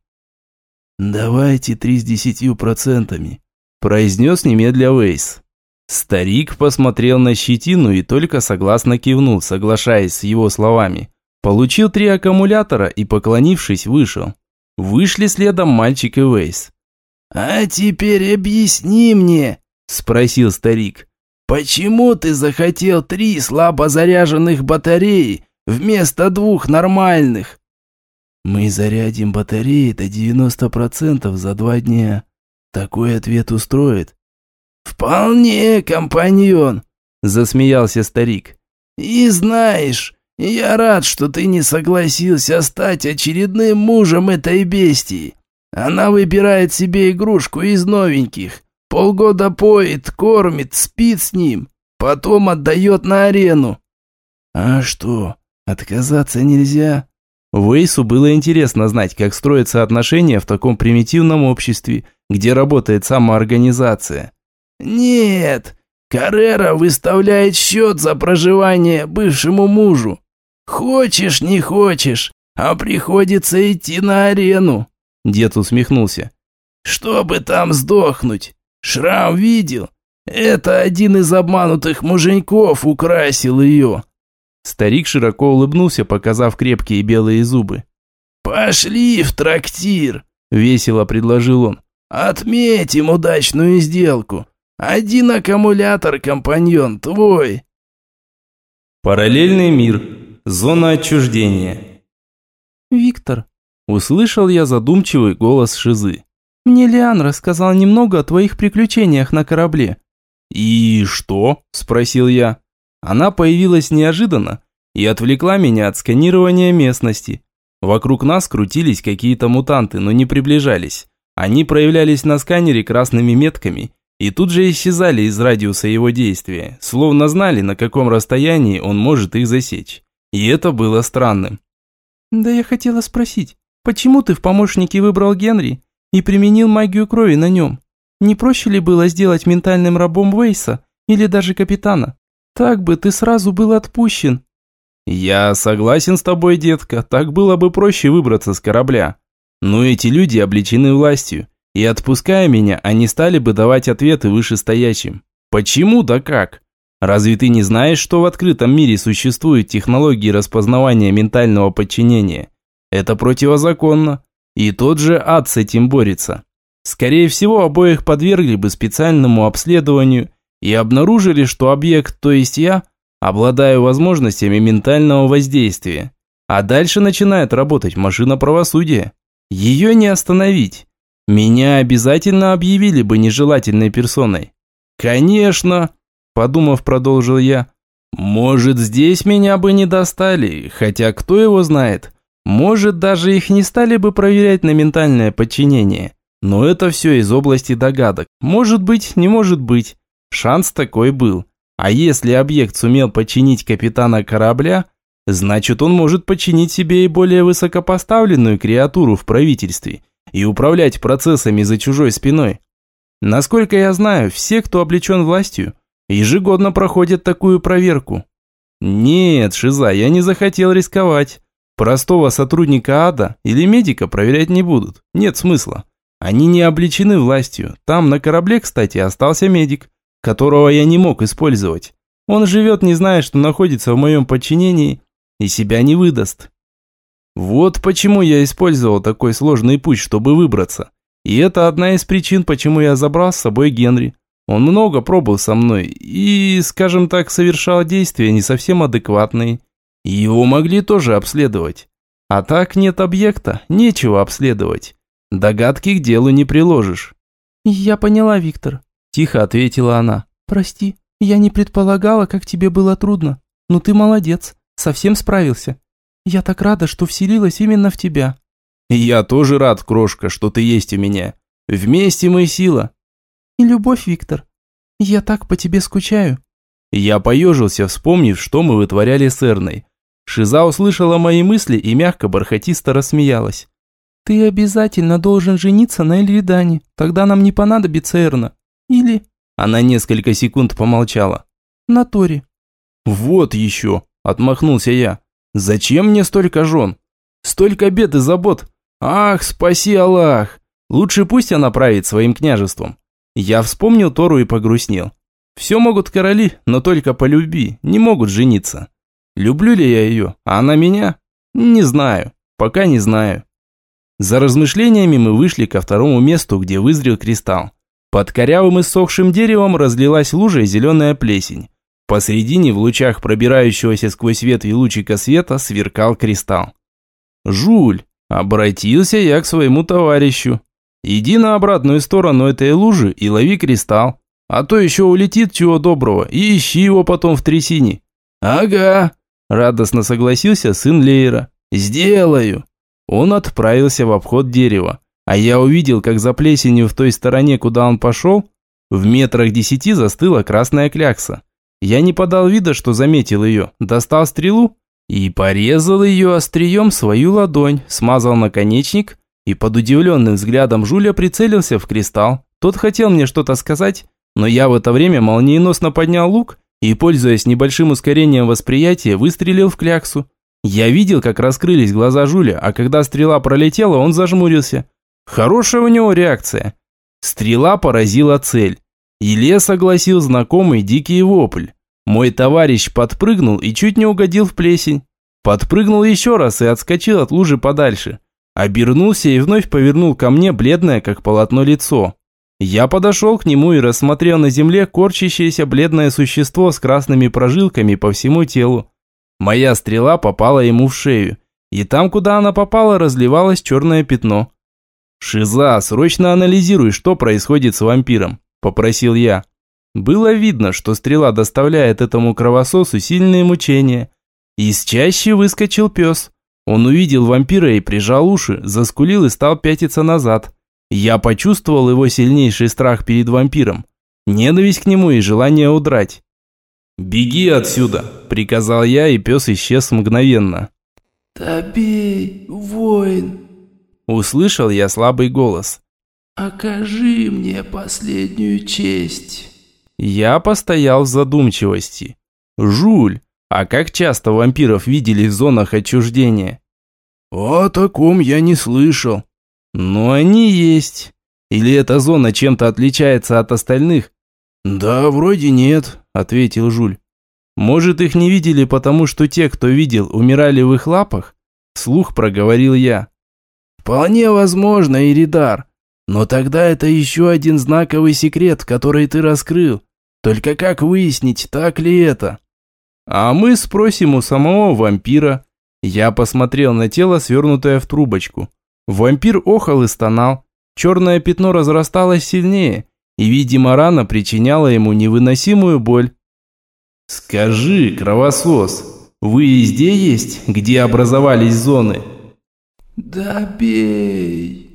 «Давайте три с десятью процентами», – произнес немедля Вейс. Старик посмотрел на щетину и только согласно кивнул, соглашаясь с его словами. Получил три аккумулятора и, поклонившись, вышел. Вышли следом мальчик и Вейс. «А теперь объясни мне», – спросил старик, – «почему ты захотел три слабо заряженных батареи вместо двух нормальных?» «Мы зарядим батареи до 90% за два дня. Такой ответ устроит?» «Вполне, компаньон», – засмеялся старик. «И знаешь, я рад, что ты не согласился стать очередным мужем этой бестии. Она выбирает себе игрушку из новеньких. Полгода поет, кормит, спит с ним. Потом отдает на арену. А что, отказаться нельзя? Вейсу было интересно знать, как строятся отношения в таком примитивном обществе, где работает самоорганизация. «Нет, Каррера выставляет счет за проживание бывшему мужу. Хочешь, не хочешь, а приходится идти на арену. Дед усмехнулся. «Чтобы там сдохнуть! Шрам видел? Это один из обманутых муженьков украсил ее!» Старик широко улыбнулся, показав крепкие белые зубы. «Пошли в трактир!» – весело предложил он. «Отметим удачную сделку. Один аккумулятор, компаньон, твой!» Параллельный мир. Зона отчуждения. «Виктор, Услышал я задумчивый голос Шизы. Мне Лиан рассказал немного о твоих приключениях на корабле». «И что?» – спросил я. Она появилась неожиданно и отвлекла меня от сканирования местности. Вокруг нас крутились какие-то мутанты, но не приближались. Они проявлялись на сканере красными метками и тут же исчезали из радиуса его действия, словно знали, на каком расстоянии он может их засечь. И это было странным. «Да я хотела спросить, почему ты в помощнике выбрал Генри и применил магию крови на нем? Не проще ли было сделать ментальным рабом Вейса или даже капитана? Так бы ты сразу был отпущен». «Я согласен с тобой, детка, так было бы проще выбраться с корабля. Но эти люди обличены властью, и отпуская меня, они стали бы давать ответы вышестоящим. Почему да как? Разве ты не знаешь, что в открытом мире существуют технологии распознавания ментального подчинения? Это противозаконно. И тот же ад с этим борется. Скорее всего, обоих подвергли бы специальному обследованию и обнаружили, что объект, то есть я, обладаю возможностями ментального воздействия. А дальше начинает работать машина правосудия. Ее не остановить. Меня обязательно объявили бы нежелательной персоной. Конечно, подумав, продолжил я. Может, здесь меня бы не достали, хотя кто его знает. Может, даже их не стали бы проверять на ментальное подчинение. Но это все из области догадок. Может быть, не может быть. Шанс такой был. А если объект сумел подчинить капитана корабля, значит он может подчинить себе и более высокопоставленную креатуру в правительстве – и управлять процессами за чужой спиной. Насколько я знаю, все, кто облечен властью, ежегодно проходят такую проверку. Нет, Шиза, я не захотел рисковать. Простого сотрудника ада или медика проверять не будут. Нет смысла. Они не обличены властью. Там на корабле, кстати, остался медик, которого я не мог использовать. Он живет, не зная, что находится в моем подчинении, и себя не выдаст. Вот почему я использовал такой сложный путь, чтобы выбраться. И это одна из причин, почему я забрал с собой Генри. Он много пробыл со мной и, скажем так, совершал действия не совсем адекватные. Его могли тоже обследовать. А так нет объекта, нечего обследовать. Догадки к делу не приложишь. «Я поняла, Виктор», – тихо ответила она. «Прости, я не предполагала, как тебе было трудно. Но ты молодец, совсем справился. Я так рада, что вселилась именно в тебя». «Я тоже рад, крошка, что ты есть у меня. Вместе мы сила». «И любовь, Виктор. Я так по тебе скучаю». Я поежился, вспомнив, что мы вытворяли с Эрной. Шиза услышала мои мысли и мягко бархатисто рассмеялась. «Ты обязательно должен жениться на Эльридане, тогда нам не понадобится Эрна. Или...» Она несколько секунд помолчала. «На Торе». «Вот еще!» – отмахнулся я. Зачем мне столько жен? Столько бед и забот. Ах, спаси Аллах. Лучше пусть она правит своим княжеством. Я вспомнил Тору и погрустнел. Все могут короли, но только по любви, не могут жениться. Люблю ли я ее, а она меня? Не знаю, пока не знаю. За размышлениями мы вышли ко второму месту, где вызрел кристалл. Под корявым и сохшим деревом разлилась лужа зеленая плесень. Посредине, в лучах пробирающегося сквозь ветви лучика света, сверкал кристалл. «Жуль!» – обратился я к своему товарищу. «Иди на обратную сторону этой лужи и лови кристалл, а то еще улетит чего доброго, и ищи его потом в трясине». «Ага!» – радостно согласился сын Лейера. «Сделаю!» Он отправился в обход дерева, а я увидел, как за плесенью в той стороне, куда он пошел, в метрах десяти застыла красная клякса. Я не подал вида, что заметил ее, достал стрелу и порезал ее острием свою ладонь, смазал наконечник и под удивленным взглядом Жуля прицелился в кристалл. Тот хотел мне что-то сказать, но я в это время молниеносно поднял лук и, пользуясь небольшим ускорением восприятия, выстрелил в кляксу. Я видел, как раскрылись глаза Жуля, а когда стрела пролетела, он зажмурился. Хорошая у него реакция. Стрела поразила цель. И лес огласил знакомый дикий вопль. Мой товарищ подпрыгнул и чуть не угодил в плесень. Подпрыгнул еще раз и отскочил от лужи подальше. Обернулся и вновь повернул ко мне бледное, как полотно, лицо. Я подошел к нему и рассмотрел на земле корчащееся бледное существо с красными прожилками по всему телу. Моя стрела попала ему в шею, и там, куда она попала, разливалось черное пятно. «Шиза, срочно анализируй, что происходит с вампиром», – попросил я. Было видно, что стрела доставляет этому кровососу сильные мучения. Из чаще выскочил пес. Он увидел вампира и прижал уши, заскулил и стал пятиться назад. Я почувствовал его сильнейший страх перед вампиром, ненависть к нему и желание удрать. «Беги отсюда!» – приказал я, и пес исчез мгновенно. «Добей, воин!» – услышал я слабый голос. «Окажи мне последнюю честь!» Я постоял в задумчивости. «Жуль, а как часто вампиров видели в зонах отчуждения?» «О таком я не слышал». «Но они есть. Или эта зона чем-то отличается от остальных?» «Да, вроде нет», – ответил Жуль. «Может, их не видели, потому что те, кто видел, умирали в их лапах?» Слух проговорил я. «Вполне возможно, Иридар. Но тогда это еще один знаковый секрет, который ты раскрыл. Только как выяснить, так ли это?» «А мы спросим у самого вампира». Я посмотрел на тело, свернутое в трубочку. Вампир охал и стонал. Черное пятно разрасталось сильнее, и, видимо, рана причиняла ему невыносимую боль. «Скажи, кровосос, вы везде есть, где образовались зоны?» «Да бей!»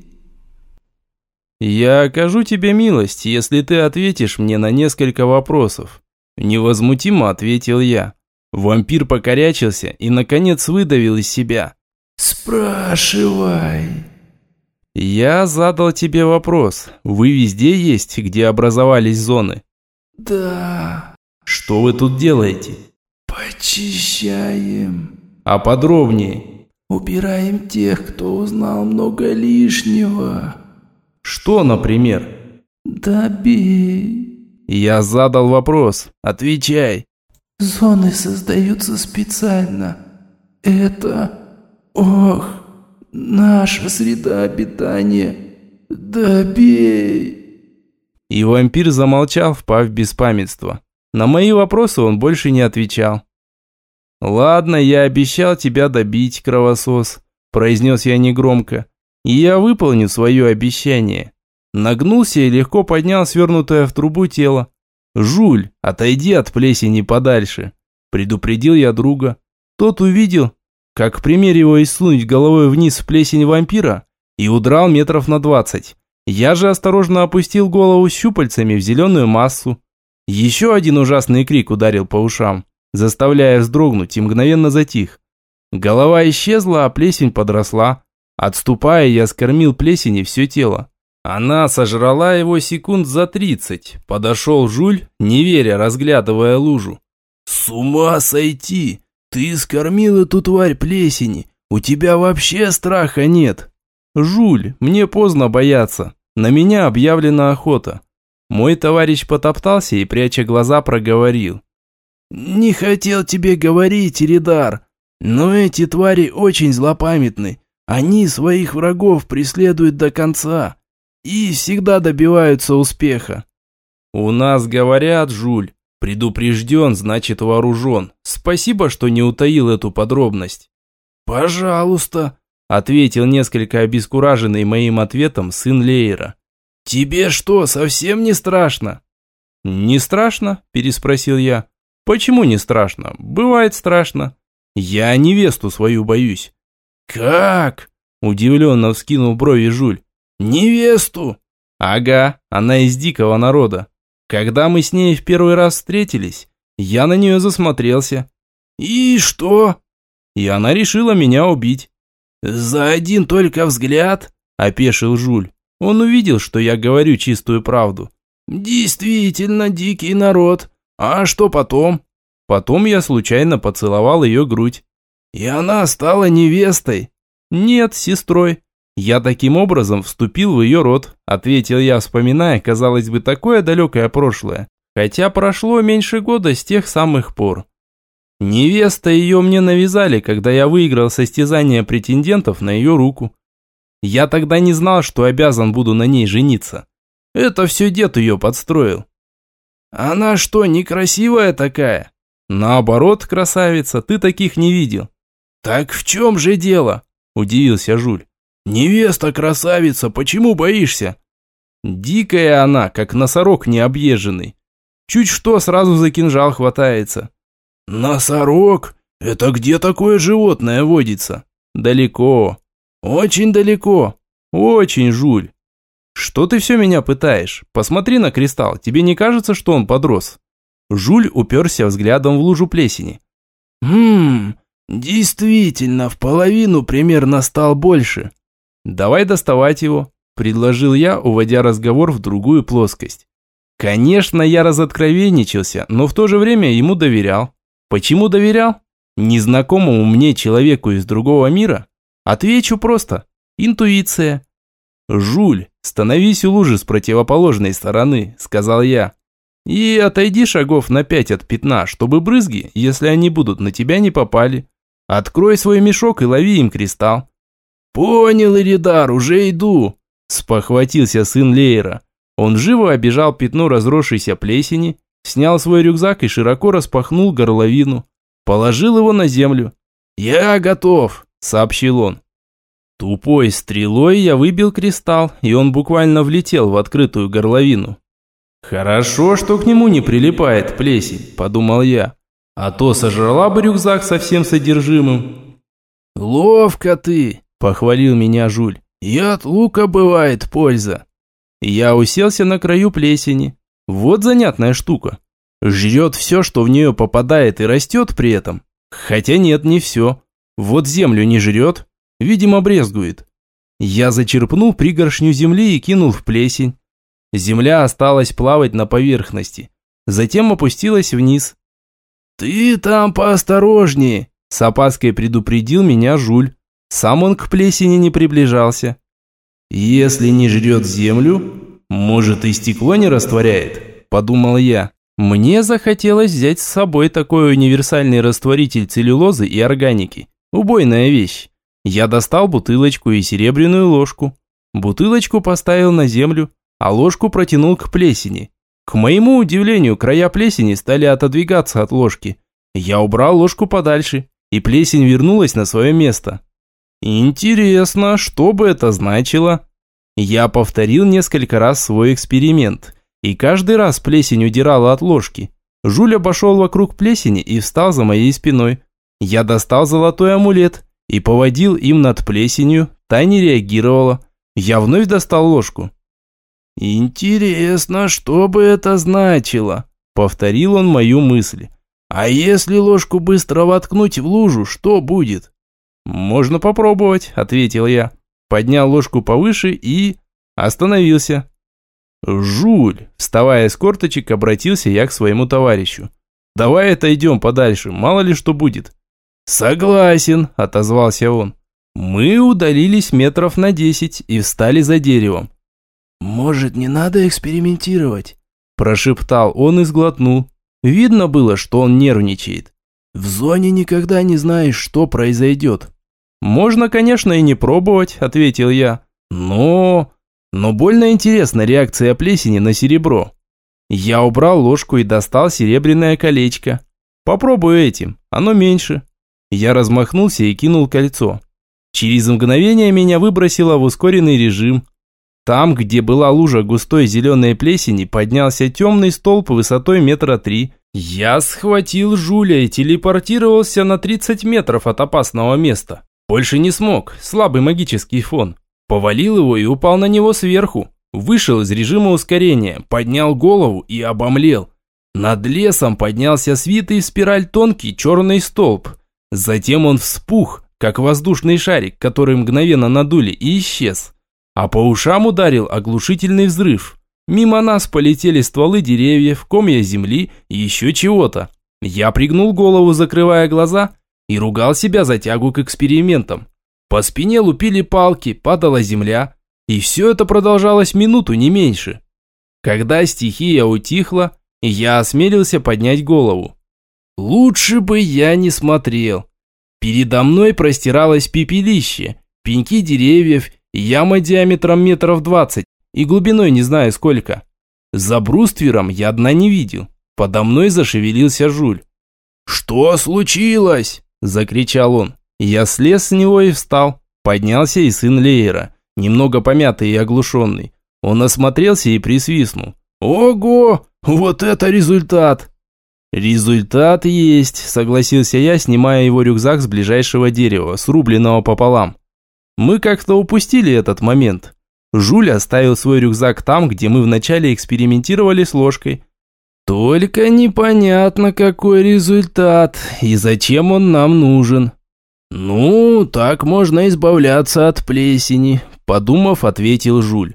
«Я окажу тебе милость, если ты ответишь мне на несколько вопросов», невозмутимо ответил я. Вампир покорячился и, наконец, выдавил из себя. «Спрашивай». «Я задал тебе вопрос. Вы везде есть, где образовались зоны?» «Да». «Что вы тут делаете?» «Почищаем». «А подробнее?» «Убираем тех, кто узнал много лишнего». «Что, например?» «Добей». «Я задал вопрос. Отвечай». Зоны создаются специально. Это... Ох, наша среда обитания. Добей!» И вампир замолчал, впав в беспамятство. На мои вопросы он больше не отвечал. «Ладно, я обещал тебя добить, кровосос», – произнес я негромко. «И я выполню свое обещание». Нагнулся и легко поднял свернутое в трубу тело. «Жуль, отойди от плесени подальше», – предупредил я друга. Тот увидел, как его исунуть головой вниз в плесень вампира и удрал метров на двадцать. Я же осторожно опустил голову щупальцами в зеленую массу. Еще один ужасный крик ударил по ушам, заставляя вздрогнуть и мгновенно затих. Голова исчезла, а плесень подросла. Отступая, я скормил плесени все тело. Она сожрала его секунд за тридцать. Подошел Жуль, не веря, разглядывая лужу. «С ума сойти! Ты скормил эту тварь плесени! У тебя вообще страха нет!» «Жуль, мне поздно бояться. На меня объявлена охота». Мой товарищ потоптался и, пряча глаза, проговорил. «Не хотел тебе говорить, Иридар, но эти твари очень злопамятны. Они своих врагов преследуют до конца и всегда добиваются успеха. У нас говорят, Жуль, предупрежден, значит вооружен. Спасибо, что не утаил эту подробность. Пожалуйста, ответил несколько обескураженный моим ответом сын Лейера. Тебе что, совсем не страшно? Не страшно? переспросил я. Почему не страшно? Бывает страшно. Я невесту свою боюсь. Как? Удивленно вскинул брови Жуль. «Невесту!» «Ага, она из дикого народа. Когда мы с ней в первый раз встретились, я на нее засмотрелся». «И что?» «И она решила меня убить». «За один только взгляд?» – опешил Жуль. Он увидел, что я говорю чистую правду. «Действительно дикий народ. А что потом?» Потом я случайно поцеловал ее грудь. «И она стала невестой?» «Нет, сестрой. «Я таким образом вступил в ее род», – ответил я, вспоминая, казалось бы, такое далекое прошлое. Хотя прошло меньше года с тех самых пор. Невеста ее мне навязали, когда я выиграл состязание претендентов на ее руку. Я тогда не знал, что обязан буду на ней жениться. Это все дед ее подстроил. Она что, некрасивая такая? Наоборот, красавица, ты таких не видел. Так в чем же дело? Удивился Жуль. «Невеста красавица, почему боишься?» Дикая она, как носорог необъезженный. Чуть что, сразу за кинжал хватается. «Носорог? Это где такое животное водится?» «Далеко. Очень далеко. Очень, Жуль. Что ты все меня пытаешь? Посмотри на кристалл, тебе не кажется, что он подрос?» Жуль уперся взглядом в лужу плесени. «Хм, действительно, в половину примерно стал больше». «Давай доставать его», – предложил я, уводя разговор в другую плоскость. Конечно, я разоткровенничался, но в то же время ему доверял. Почему доверял? Незнакомому мне человеку из другого мира? Отвечу просто. Интуиция. «Жуль, становись у лужи с противоположной стороны», – сказал я. «И отойди шагов на пять от пятна, чтобы брызги, если они будут, на тебя не попали. Открой свой мешок и лови им кристалл». «Понял, Иридар, уже иду», – спохватился сын Лейера. Он живо обежал пятно разросшейся плесени, снял свой рюкзак и широко распахнул горловину. Положил его на землю. «Я готов», – сообщил он. Тупой стрелой я выбил кристалл, и он буквально влетел в открытую горловину. «Хорошо, что к нему не прилипает плесень», – подумал я. «А то сожрала бы рюкзак со всем содержимым». «Ловко ты», – похвалил меня Жуль. «И от лука бывает польза». Я уселся на краю плесени. Вот занятная штука. Жрет все, что в нее попадает и растет при этом. Хотя нет, не все. Вот землю не жрет, Видимо, брезгует. Я зачерпнул пригоршню земли и кинул в плесень. Земля осталась плавать на поверхности. Затем опустилась вниз. «Ты там поосторожнее!» С опаской предупредил меня Жуль. Сам он к плесени не приближался. «Если не жрет землю, может и стекло не растворяет?» Подумал я. Мне захотелось взять с собой такой универсальный растворитель целлюлозы и органики. Убойная вещь. Я достал бутылочку и серебряную ложку. Бутылочку поставил на землю, а ложку протянул к плесени. К моему удивлению, края плесени стали отодвигаться от ложки. Я убрал ложку подальше, и плесень вернулась на свое место. Интересно, что бы это значило? Я повторил несколько раз свой эксперимент, и каждый раз плесень удирала от ложки. Жуль обошел вокруг плесени и встал за моей спиной. Я достал золотой амулет и поводил им над плесенью, та не реагировала. Я вновь достал ложку. «Интересно, что бы это значило?» Повторил он мою мысль. «А если ложку быстро воткнуть в лужу, что будет?» «Можно попробовать», – ответил я. Поднял ложку повыше и... остановился. «Жуль!» – вставая с корточек, обратился я к своему товарищу. «Давай отойдем подальше, мало ли что будет». «Согласен», – отозвался он. Мы удалились метров на десять и встали за деревом. «Может, не надо экспериментировать?» – прошептал он и сглотнул. Видно было, что он нервничает. «В зоне никогда не знаешь, что произойдет». «Можно, конечно, и не пробовать», – ответил я. «Но... но больно интересна реакция плесени на серебро». Я убрал ложку и достал серебряное колечко. «Попробую этим, оно меньше». Я размахнулся и кинул кольцо. Через мгновение меня выбросило в ускоренный режим. Там, где была лужа густой зеленой плесени, поднялся темный столб высотой метра три. Я схватил Жуля и телепортировался на 30 метров от опасного места. Больше не смог, слабый магический фон. Повалил его и упал на него сверху. Вышел из режима ускорения, поднял голову и обомлел. Над лесом поднялся свитый в спираль тонкий черный столб. Затем он вспух, как воздушный шарик, который мгновенно надули, и исчез. А по ушам ударил оглушительный взрыв. Мимо нас полетели стволы деревьев, комья земли и еще чего-то. Я пригнул голову, закрывая глаза, и ругал себя за тягу к экспериментам. По спине лупили палки, падала земля, и все это продолжалось минуту, не меньше. Когда стихия утихла, я осмелился поднять голову. Лучше бы я не смотрел. Передо мной простиралось пепелище, пеньки деревьев, яма диаметром метров двадцать и глубиной не знаю сколько. За бруствером я дна не видел. Подо мной зашевелился Жуль. «Что случилось?» – закричал он. Я слез с него и встал. Поднялся и сын Лейера, немного помятый и оглушенный. Он осмотрелся и присвистнул. «Ого! Вот это результат!» «Результат есть», – согласился я, снимая его рюкзак с ближайшего дерева, срубленного пополам. Мы как-то упустили этот момент. Жуль оставил свой рюкзак там, где мы вначале экспериментировали с ложкой. Только непонятно, какой результат и зачем он нам нужен. Ну, так можно избавляться от плесени, подумав, ответил Жуль.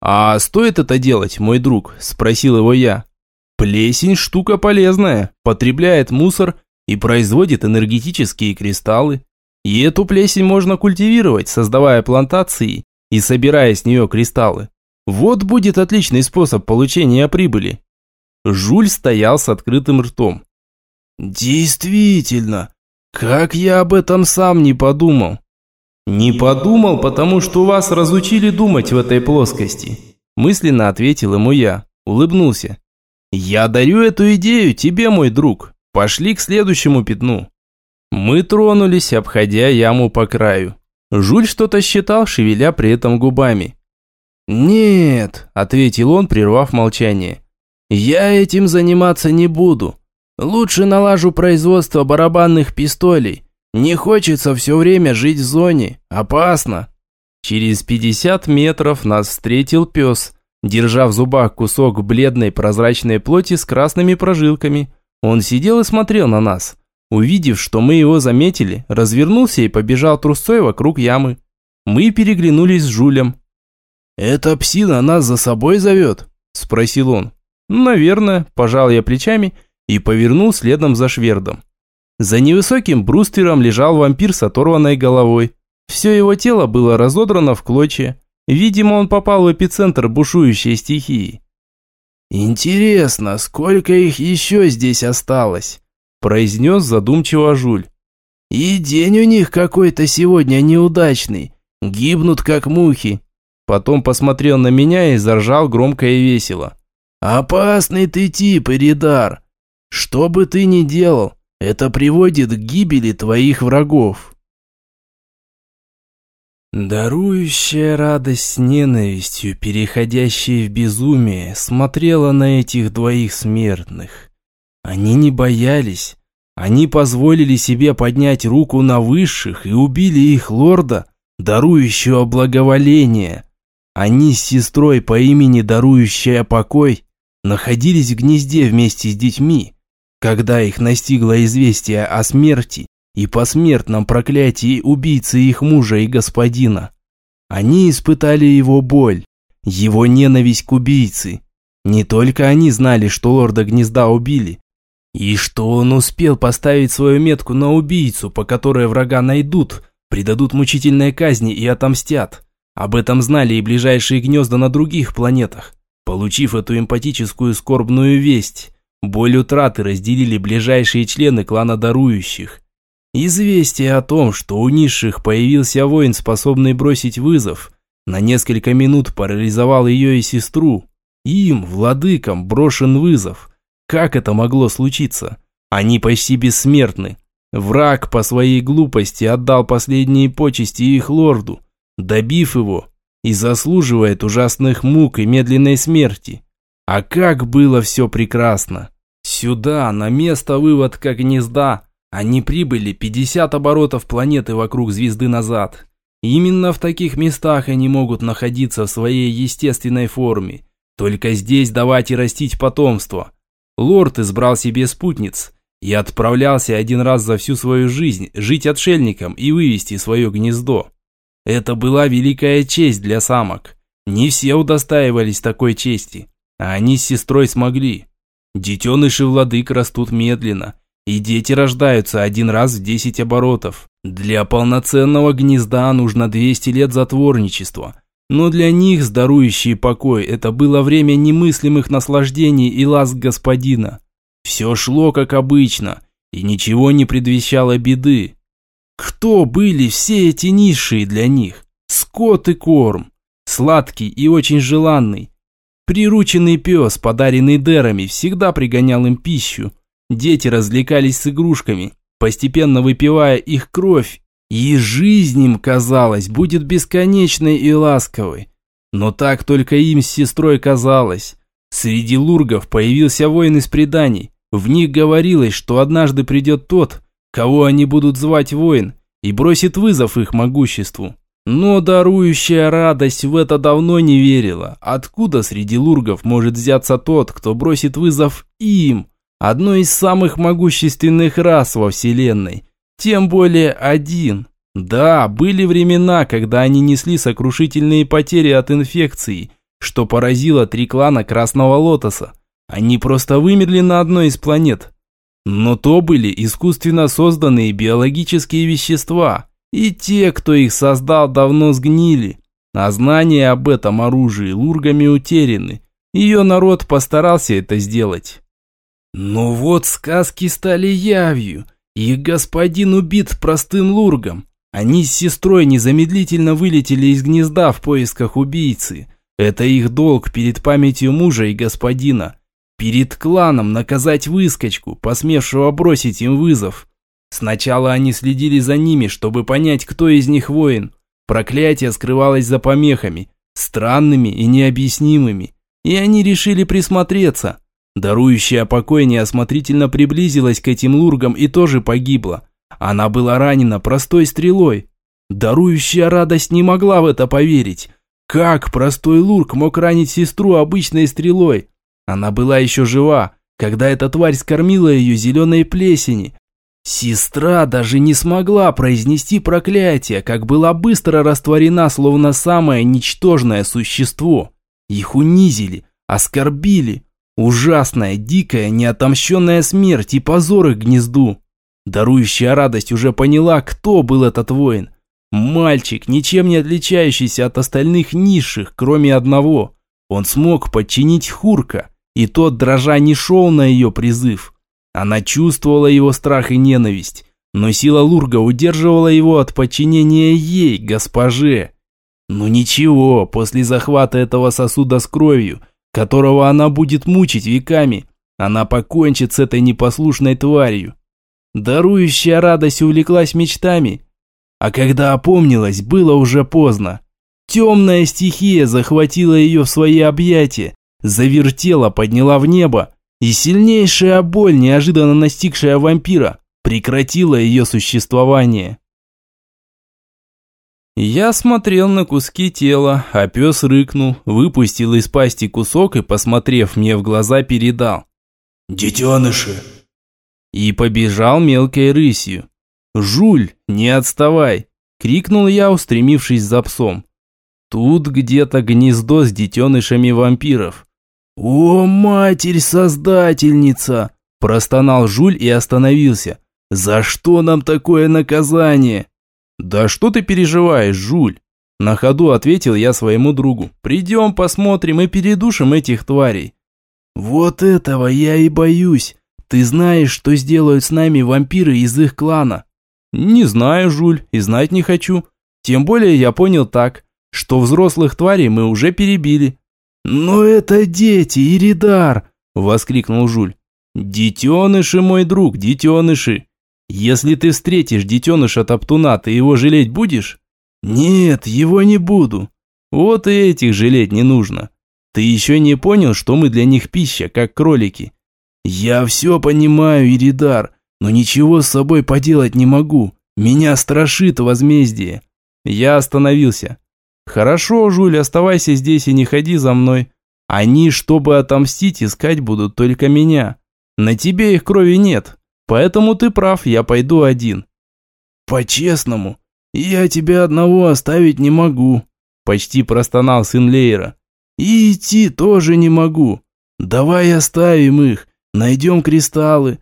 А стоит это делать, мой друг? спросил его я. Плесень штука полезная, потребляет мусор и производит энергетические кристаллы. И эту плесень можно культивировать, создавая плантации и собирая с нее кристаллы. Вот будет отличный способ получения прибыли. Жуль стоял с открытым ртом. Действительно, как я об этом сам не подумал. Не подумал, потому что вас разучили думать в этой плоскости. Мысленно ответил ему я, улыбнулся. Я дарю эту идею тебе, мой друг. Пошли к следующему пятну. Мы тронулись, обходя яму по краю. Жуль что-то считал, шевеля при этом губами. «Нет», – ответил он, прервав молчание. «Я этим заниматься не буду. Лучше налажу производство барабанных пистолей. Не хочется все время жить в зоне. Опасно». Через 50 метров нас встретил пес, держа в зубах кусок бледной прозрачной плоти с красными прожилками. Он сидел и смотрел на нас. Увидев, что мы его заметили, развернулся и побежал трусцой вокруг ямы. Мы переглянулись с Жулем. «Эта псина нас за собой зовет?» – спросил он. «Наверное», – пожал я плечами и повернул следом за швердом. За невысоким бруствером лежал вампир с оторванной головой. Все его тело было разодрано в клочья. Видимо, он попал в эпицентр бушующей стихии. «Интересно, сколько их еще здесь осталось?» произнес задумчиво Жуль. «И день у них какой-то сегодня неудачный. Гибнут как мухи». Потом посмотрел на меня и заржал громко и весело. «Опасный ты тип, Иридар. Что бы ты ни делал, это приводит к гибели твоих врагов». Дарующая радость с ненавистью, переходящая в безумие, смотрела на этих двоих смертных. Они не боялись. Они позволили себе поднять руку на высших и убили их лорда, дарующего благоволение. Они с сестрой по имени Дарующая Покой находились в гнезде вместе с детьми, когда их настигло известие о смерти и посмертном проклятии убийцы их мужа и господина. Они испытали его боль, его ненависть к убийце. Не только они знали, что лорда гнезда убили, и что он успел поставить свою метку на убийцу, по которой врага найдут, придадут мучительной казни и отомстят. Об этом знали и ближайшие гнезда на других планетах. Получив эту эмпатическую скорбную весть, боль утраты разделили ближайшие члены клана Дарующих. Известие о том, что у низших появился воин, способный бросить вызов, на несколько минут парализовал ее и сестру. Им, владыкам, брошен вызов. Как это могло случиться? Они почти бессмертны. Враг по своей глупости отдал последние почести их лорду, добив его, и заслуживает ужасных мук и медленной смерти. А как было все прекрасно! Сюда, на место выводка гнезда, они прибыли 50 оборотов планеты вокруг звезды назад. Именно в таких местах они могут находиться в своей естественной форме. Только здесь давать и растить потомство – Лорд избрал себе спутниц и отправлялся один раз за всю свою жизнь жить отшельником и вывести свое гнездо. Это была великая честь для самок. Не все удостаивались такой чести, а они с сестрой смогли. Детеныши владык растут медленно, и дети рождаются один раз в 10 оборотов. Для полноценного гнезда нужно 200 лет затворничества, но для них, сдарующий покой, это было время немыслимых наслаждений и ласк господина. Все шло как обычно, и ничего не предвещало беды. Кто были все эти низшие для них? Скот и корм, сладкий и очень желанный. Прирученный пес, подаренный дерами, всегда пригонял им пищу. Дети развлекались с игрушками, постепенно выпивая их кровь И жизнь им, казалось, будет бесконечной и ласковой. Но так только им с сестрой казалось. Среди лургов появился воин из преданий. В них говорилось, что однажды придет тот, кого они будут звать воин, и бросит вызов их могуществу. Но дарующая радость в это давно не верила. Откуда среди лургов может взяться тот, кто бросит вызов им, одной из самых могущественных рас во Вселенной? Тем более один. Да, были времена, когда они несли сокрушительные потери от инфекции, что поразило три клана Красного Лотоса. Они просто вымерли на одной из планет. Но то были искусственно созданные биологические вещества, и те, кто их создал, давно сгнили. А знания об этом оружии лургами утеряны. Ее народ постарался это сделать. Но вот сказки стали явью. Их господин убит простым лургом. Они с сестрой незамедлительно вылетели из гнезда в поисках убийцы. Это их долг перед памятью мужа и господина. Перед кланом наказать выскочку, посмевшего бросить им вызов. Сначала они следили за ними, чтобы понять, кто из них воин. Проклятие скрывалось за помехами, странными и необъяснимыми. И они решили присмотреться. Дарующая покой неосмотрительно приблизилась к этим лургам и тоже погибла. Она была ранена простой стрелой. Дарующая радость не могла в это поверить. Как простой лурк мог ранить сестру обычной стрелой? Она была еще жива, когда эта тварь скормила ее зеленой плесени. Сестра даже не смогла произнести проклятие, как была быстро растворена, словно самое ничтожное существо. Их унизили, оскорбили. Ужасная, дикая, неотомщенная смерть и позор их гнезду. Дарующая радость уже поняла, кто был этот воин. Мальчик, ничем не отличающийся от остальных низших, кроме одного. Он смог подчинить Хурка, и тот, дрожа, не шел на ее призыв. Она чувствовала его страх и ненависть, но сила Лурга удерживала его от подчинения ей, госпоже. Ну ничего, после захвата этого сосуда с кровью, которого она будет мучить веками, она покончит с этой непослушной тварью. Дарующая радость увлеклась мечтами, а когда опомнилась, было уже поздно. Темная стихия захватила ее в свои объятия, завертела, подняла в небо, и сильнейшая боль, неожиданно настигшая вампира, прекратила ее существование. Я смотрел на куски тела, а пес рыкнул, выпустил из пасти кусок и, посмотрев мне в глаза, передал. «Детеныши!» И побежал мелкой рысью. «Жуль, не отставай!» – крикнул я, устремившись за псом. Тут где-то гнездо с детенышами вампиров. «О, матерь-создательница!» – простонал Жуль и остановился. «За что нам такое наказание?» «Да что ты переживаешь, Жуль?» На ходу ответил я своему другу. «Придем, посмотрим и передушим этих тварей». «Вот этого я и боюсь. Ты знаешь, что сделают с нами вампиры из их клана?» «Не знаю, Жуль, и знать не хочу. Тем более я понял так, что взрослых тварей мы уже перебили». «Но это дети, Иридар!» – воскликнул Жуль. «Детеныши, мой друг, детеныши! Если ты встретишь детеныша Топтуна, ты его жалеть будешь?» «Нет, его не буду. Вот и этих жалеть не нужно. Ты еще не понял, что мы для них пища, как кролики?» «Я все понимаю, Иридар, но ничего с собой поделать не могу. Меня страшит возмездие». Я остановился. «Хорошо, Жуль, оставайся здесь и не ходи за мной. Они, чтобы отомстить, искать будут только меня. На тебе их крови нет, поэтому ты прав, я пойду один». «По-честному, я тебя одного оставить не могу», почти простонал сын Лейра. «И идти тоже не могу. Давай оставим их, найдем кристаллы,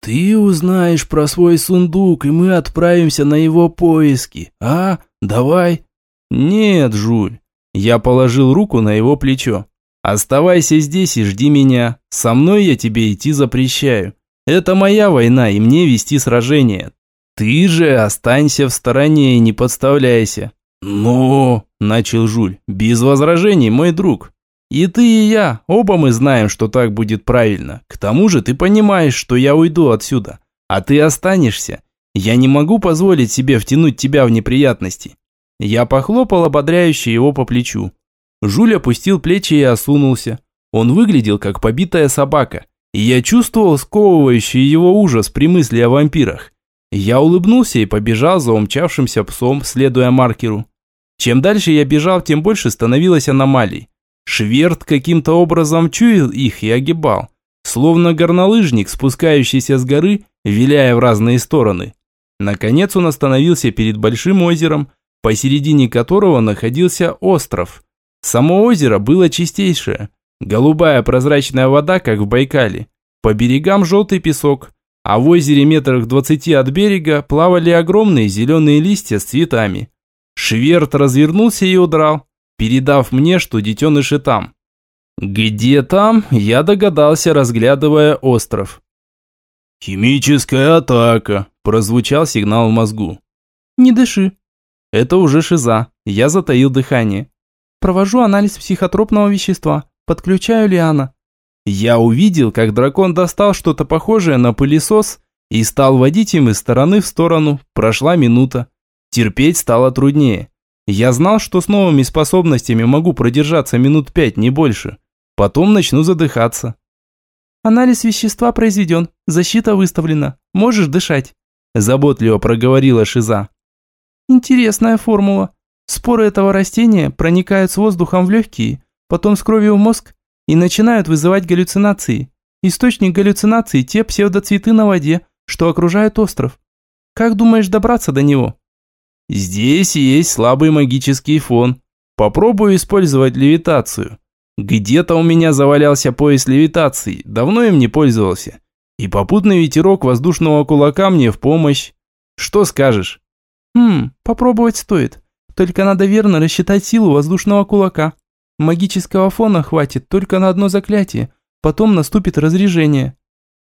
ты узнаешь про свой сундук, и мы отправимся на его поиски. А? Давай. Нет, Жуль. Я положил руку на его плечо. Оставайся здесь и жди меня. Со мной я тебе идти запрещаю. Это моя война, и мне вести сражение. Ты же останься в стороне и не подставляйся. Но, начал Жуль, без возражений, мой друг. И ты, и я, оба мы знаем, что так будет правильно. К тому же ты понимаешь, что я уйду отсюда, а ты останешься. Я не могу позволить себе втянуть тебя в неприятности. Я похлопал ободряюще его по плечу. Жуль опустил плечи и осунулся. Он выглядел как побитая собака, и я чувствовал сковывающий его ужас при мысли о вампирах. Я улыбнулся и побежал за умчавшимся псом, следуя маркеру. Чем дальше я бежал, тем больше становилось аномалий. Шверт каким-то образом чуял их и огибал, словно горнолыжник, спускающийся с горы, виляя в разные стороны. Наконец он остановился перед большим озером, посередине которого находился остров. Само озеро было чистейшее, голубая прозрачная вода, как в Байкале. По берегам желтый песок, а в озере метрах двадцати от берега плавали огромные зеленые листья с цветами. Шверт развернулся и удрал, передав мне, что детеныши там. Где там, я догадался, разглядывая остров. «Химическая атака», – прозвучал сигнал в мозгу. «Не дыши». Это уже шиза, я затаил дыхание. Провожу анализ психотропного вещества, подключаю Лиана. Я увидел, как дракон достал что-то похожее на пылесос и стал водить им из стороны в сторону. Прошла минута. Терпеть стало труднее. Я знал, что с новыми способностями могу продержаться минут пять, не больше. Потом начну задыхаться. Анализ вещества произведен, защита выставлена. Можешь дышать. Заботливо проговорила Шиза. Интересная формула. Споры этого растения проникают с воздухом в легкие, потом с кровью в мозг и начинают вызывать галлюцинации. Источник галлюцинаций – те псевдоцветы на воде, что окружают остров. Как думаешь добраться до него? Здесь есть слабый магический фон. Попробую использовать левитацию. Где-то у меня завалялся пояс левитации, давно им не пользовался. И попутный ветерок воздушного кулака мне в помощь. Что скажешь? Хм, попробовать стоит. Только надо верно рассчитать силу воздушного кулака. Магического фона хватит только на одно заклятие, потом наступит разрежение.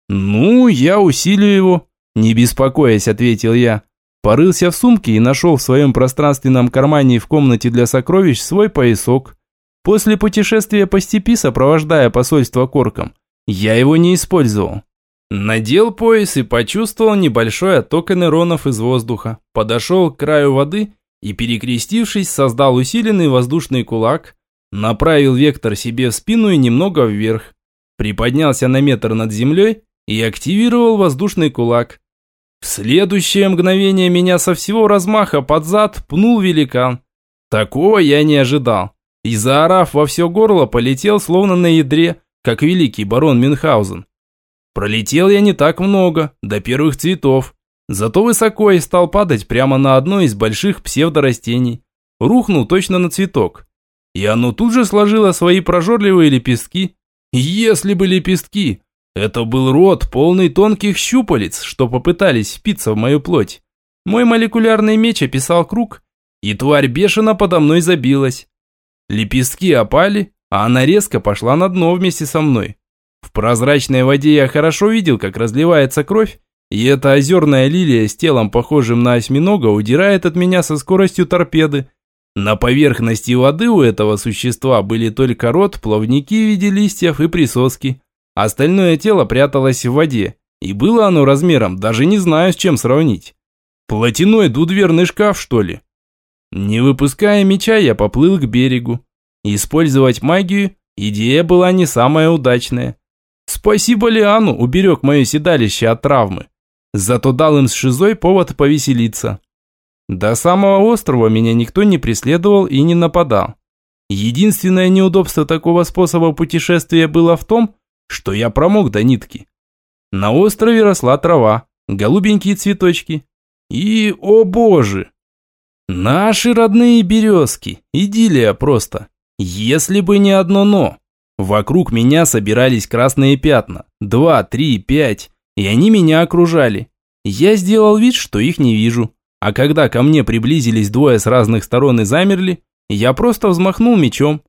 Ну, я усилю его. Не беспокоясь, ответил я. Порылся в сумке и нашел в своем пространственном кармане в комнате для сокровищ свой поясок. После путешествия по степи, сопровождая посольство корком, я его не использовал. Надел пояс и почувствовал небольшой отток нейронов из воздуха. Подошел к краю воды и, перекрестившись, создал усиленный воздушный кулак, направил вектор себе в спину и немного вверх. Приподнялся на метр над землей и активировал воздушный кулак. В следующее мгновение меня со всего размаха под зад пнул великан. Такого я не ожидал. И заорав во все горло, полетел словно на ядре, как великий барон Мюнхгаузен. Пролетел я не так много, до первых цветов. Зато высоко и стал падать прямо на одно из больших псевдорастений. Рухнул точно на цветок. И оно тут же сложило свои прожорливые лепестки. Если бы лепестки! Это был рот, полный тонких щупалец, что попытались впиться в мою плоть. Мой молекулярный меч описал круг, и тварь бешено подо мной забилась. Лепестки опали, а она резко пошла на дно вместе со мной. Прозрачной воде я хорошо видел, как разливается кровь, и эта озерная лилия с телом, похожим на осьминога, удирает от меня со скоростью торпеды. На поверхности воды у этого существа были только рот, плавники в виде листьев и присоски. Остальное тело пряталось в воде, и было оно размером, даже не знаю с чем сравнить. Платяной двудверный шкаф, что ли? Не выпуская меча, я поплыл к берегу. Использовать магию – идея была не самая удачная. Спасибо Лиану, уберег мое седалище от травмы. Зато дал им с шизой повод повеселиться. До самого острова меня никто не преследовал и не нападал. Единственное неудобство такого способа путешествия было в том, что я промок до нитки. На острове росла трава, голубенькие цветочки. И, о боже! Наши родные березки, идиллия просто. Если бы не одно «но». Вокруг меня собирались красные пятна. Два, три, пять. И они меня окружали. Я сделал вид, что их не вижу. А когда ко мне приблизились двое с разных сторон и замерли, я просто взмахнул мечом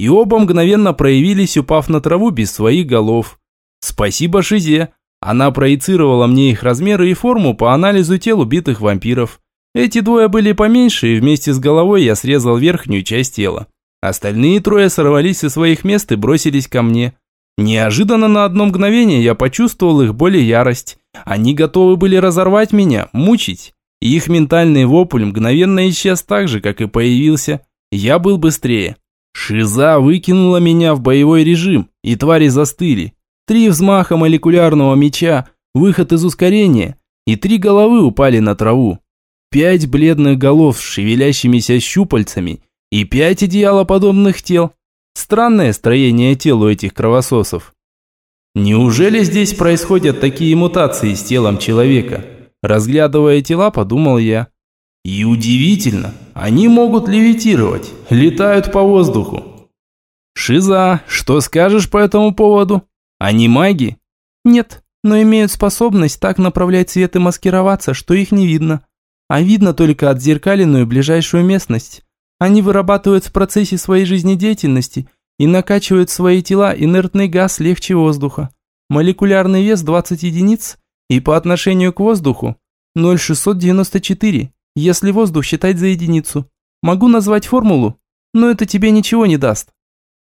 и оба мгновенно проявились, упав на траву без своих голов. Спасибо Шизе. Она проецировала мне их размеры и форму по анализу тел убитых вампиров. Эти двое были поменьше, и вместе с головой я срезал верхнюю часть тела. Остальные трое сорвались со своих мест и бросились ко мне. Неожиданно на одно мгновение я почувствовал их боль и ярость. Они готовы были разорвать меня, мучить. Их ментальный вопль мгновенно исчез так же, как и появился. Я был быстрее. Шиза выкинула меня в боевой режим, и твари застыли. Три взмаха молекулярного меча, выход из ускорения, и три головы упали на траву. Пять бледных голов с шевелящимися щупальцами и пять одеялоподобных тел. Странное строение тел у этих кровососов. Неужели здесь происходят такие мутации с телом человека? Разглядывая тела, подумал я. И удивительно, они могут левитировать, летают по воздуху. Шиза, что скажешь по этому поводу? Они маги? Нет, но имеют способность так направлять свет и маскироваться, что их не видно. А видно только отзеркаленную ближайшую местность. Они вырабатывают в процессе своей жизнедеятельности и накачивают свои тела инертный газ легче воздуха. Молекулярный вес 20 единиц и по отношению к воздуху 0,694 если воздух считать за единицу. Могу назвать формулу, но это тебе ничего не даст».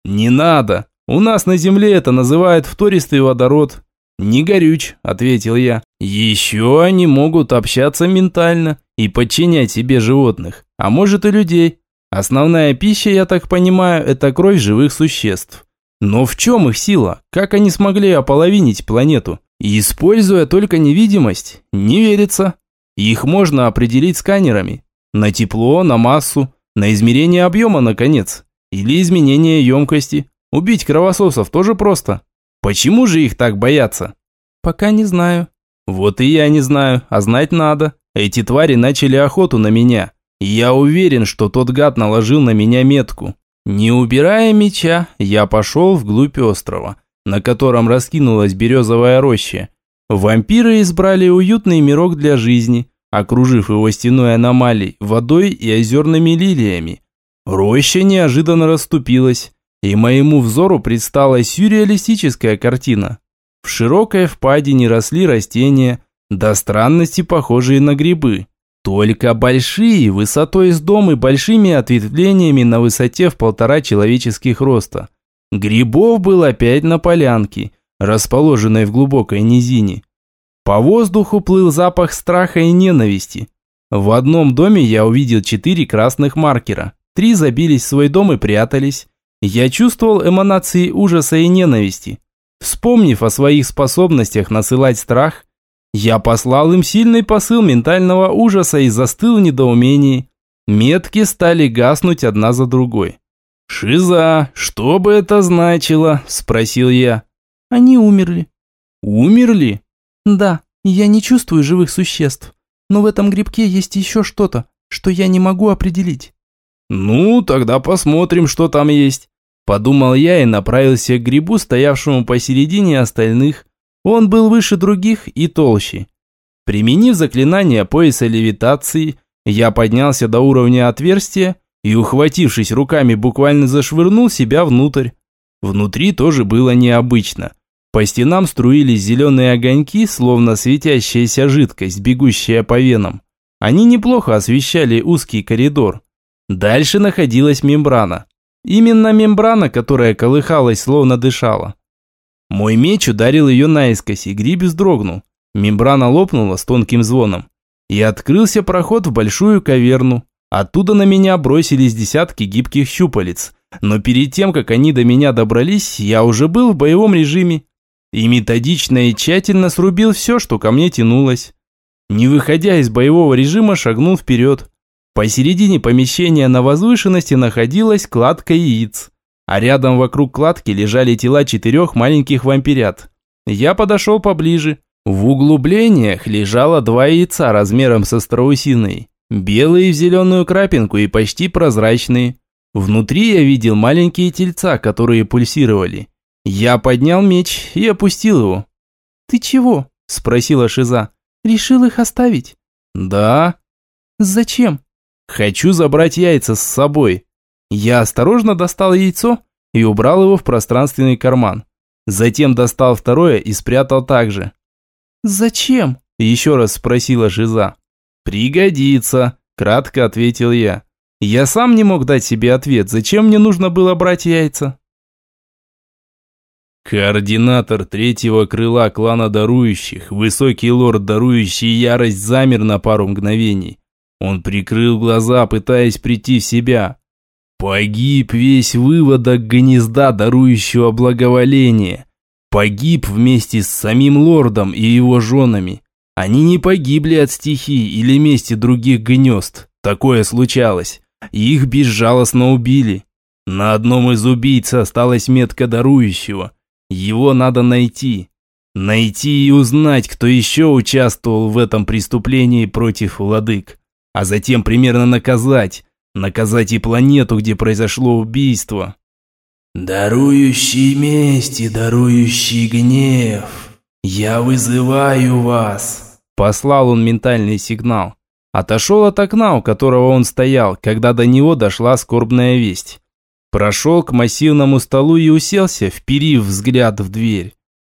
«Не надо. У нас на Земле это называют втористый водород». «Не горюч», – ответил я. «Еще они могут общаться ментально и подчинять себе животных, а может и людей. Основная пища, я так понимаю, это кровь живых существ. Но в чем их сила? Как они смогли ополовинить планету? Используя только невидимость? Не верится. Их можно определить сканерами. На тепло, на массу, на измерение объема, наконец. Или изменение емкости. Убить кровососов тоже просто. Почему же их так боятся? Пока не знаю. Вот и я не знаю, а знать надо. Эти твари начали охоту на меня. Я уверен, что тот гад наложил на меня метку. Не убирая меча, я пошел вглубь острова, на котором раскинулась березовая роща, Вампиры избрали уютный мирок для жизни, окружив его стеной аномалий, водой и озерными лилиями. Роща неожиданно расступилась, и моему взору предстала сюрреалистическая картина. В широкой впадине росли растения, до странности похожие на грибы. Только большие, высотой с дом и большими ответвлениями на высоте в полтора человеческих роста. Грибов было пять на полянке, расположенной в глубокой низине. По воздуху плыл запах страха и ненависти. В одном доме я увидел четыре красных маркера. Три забились в свой дом и прятались. Я чувствовал эманации ужаса и ненависти. Вспомнив о своих способностях насылать страх, я послал им сильный посыл ментального ужаса и застыл в недоумении. Метки стали гаснуть одна за другой. «Шиза, что бы это значило?» – спросил я. Они умерли. Умерли? Да, я не чувствую живых существ. Но в этом грибке есть еще что-то, что я не могу определить. Ну, тогда посмотрим, что там есть. Подумал я и направился к грибу, стоявшему посередине остальных. Он был выше других и толще. Применив заклинание пояса левитации, я поднялся до уровня отверстия и, ухватившись руками, буквально зашвырнул себя внутрь. Внутри тоже было необычно. По стенам струились зеленые огоньки, словно светящаяся жидкость, бегущая по венам. Они неплохо освещали узкий коридор. Дальше находилась мембрана. Именно мембрана, которая колыхалась, словно дышала. Мой меч ударил ее наискось, и гриб вздрогнул. Мембрана лопнула с тонким звоном. И открылся проход в большую каверну. Оттуда на меня бросились десятки гибких щупалец. Но перед тем, как они до меня добрались, я уже был в боевом режиме. И методично и тщательно срубил все, что ко мне тянулось. Не выходя из боевого режима, шагнул вперед. Посередине помещения на возвышенности находилась кладка яиц. А рядом вокруг кладки лежали тела четырех маленьких вампирят. Я подошел поближе. В углублениях лежало два яйца размером со страусиной. Белые в зеленую крапинку и почти прозрачные. Внутри я видел маленькие тельца, которые пульсировали. Я поднял меч и опустил его. «Ты чего?» – спросила Шиза. «Решил их оставить?» «Да». «Зачем?» «Хочу забрать яйца с собой». Я осторожно достал яйцо и убрал его в пространственный карман. Затем достал второе и спрятал также. «Зачем?» – еще раз спросила Шиза. «Пригодится», – кратко ответил я. Я сам не мог дать себе ответ, зачем мне нужно было брать яйца. Координатор третьего крыла клана дарующих, высокий лорд, дарующий ярость, замер на пару мгновений. Он прикрыл глаза, пытаясь прийти в себя. Погиб весь выводок гнезда, дарующего благоволение. Погиб вместе с самим лордом и его женами. Они не погибли от стихий или мести других гнезд. Такое случалось. Их безжалостно убили. На одном из убийц осталась метка дарующего. Его надо найти. Найти и узнать, кто еще участвовал в этом преступлении против владык. А затем примерно наказать. Наказать и планету, где произошло убийство. «Дарующий месть и дарующий гнев, я вызываю вас!» Послал он ментальный сигнал. Отошел от окна, у которого он стоял, когда до него дошла скорбная весть. Прошел к массивному столу и уселся, вперив взгляд в дверь.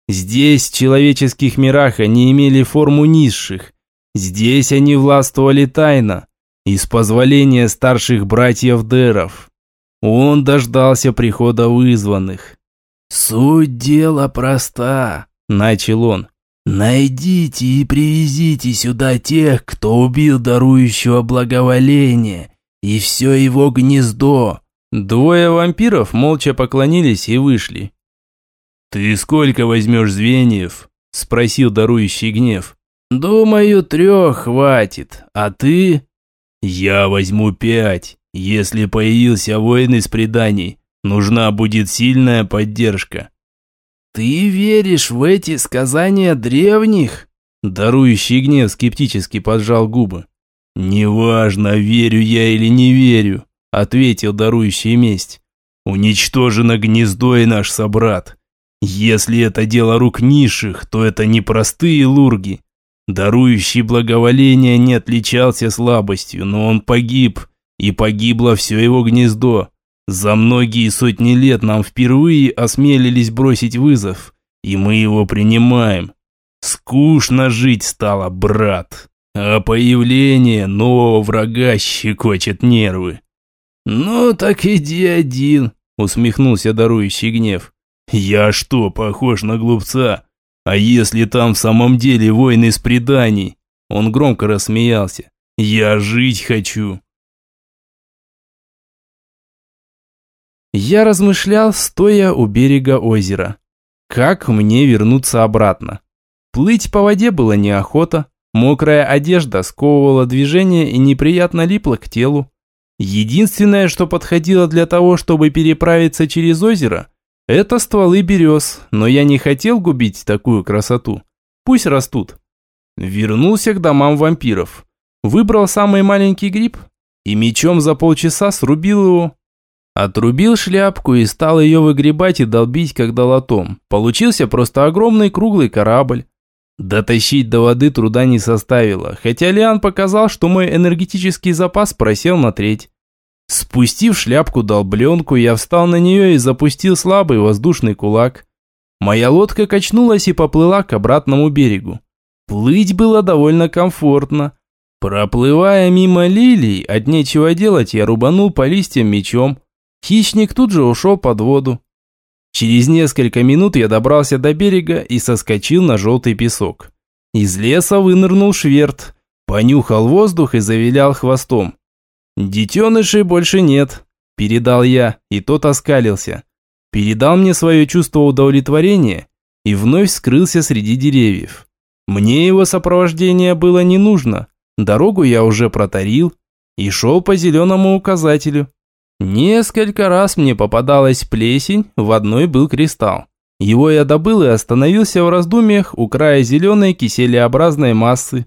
Здесь, в человеческих мирах, они имели форму низших. Здесь они властвовали тайно, из позволения старших братьев Деров. Он дождался прихода вызванных. «Суть дела проста», – начал он. «Найдите и привезите сюда тех, кто убил дарующего благоволение, и все его гнездо». Двое вампиров молча поклонились и вышли. «Ты сколько возьмешь звеньев?» – спросил дарующий гнев. «Думаю, трех хватит, а ты?» «Я возьму пять. Если появился воин из преданий, нужна будет сильная поддержка». «Ты веришь в эти сказания древних?» Дарующий гнев скептически поджал губы. «Неважно, верю я или не верю», — ответил дарующий месть. «Уничтожено гнездо и наш собрат. Если это дело рук низших, то это не простые лурги. Дарующий благоволение не отличался слабостью, но он погиб, и погибло все его гнездо. За многие сотни лет нам впервые осмелились бросить вызов, и мы его принимаем. Скучно жить стало, брат. А появление нового врага щекочет нервы. «Ну так иди один», усмехнулся дарующий гнев. «Я что, похож на глупца? А если там в самом деле воин из преданий?» Он громко рассмеялся. «Я жить хочу». Я размышлял, стоя у берега озера. Как мне вернуться обратно? Плыть по воде было неохота, мокрая одежда сковывала движение и неприятно липла к телу. Единственное, что подходило для того, чтобы переправиться через озеро, это стволы берез, но я не хотел губить такую красоту. Пусть растут. Вернулся к домам вампиров. Выбрал самый маленький гриб и мечом за полчаса срубил его. Отрубил шляпку и стал ее выгребать и долбить, как долотом. Получился просто огромный круглый корабль. Дотащить до воды труда не составило, хотя Лиан показал, что мой энергетический запас просел на треть. Спустив шляпку-долбленку, я встал на нее и запустил слабый воздушный кулак. Моя лодка качнулась и поплыла к обратному берегу. Плыть было довольно комфортно. Проплывая мимо лилий, от нечего делать, я рубанул по листьям мечом. Хищник тут же ушел под воду. Через несколько минут я добрался до берега и соскочил на желтый песок. Из леса вынырнул шверт, понюхал воздух и завилял хвостом. «Детенышей больше нет», – передал я, и тот оскалился. Передал мне свое чувство удовлетворения и вновь скрылся среди деревьев. Мне его сопровождение было не нужно, дорогу я уже протарил и шел по зеленому указателю. Несколько раз мне попадалась плесень, в одной был кристалл. Его я добыл и остановился в раздумьях у края зеленой киселеобразной массы.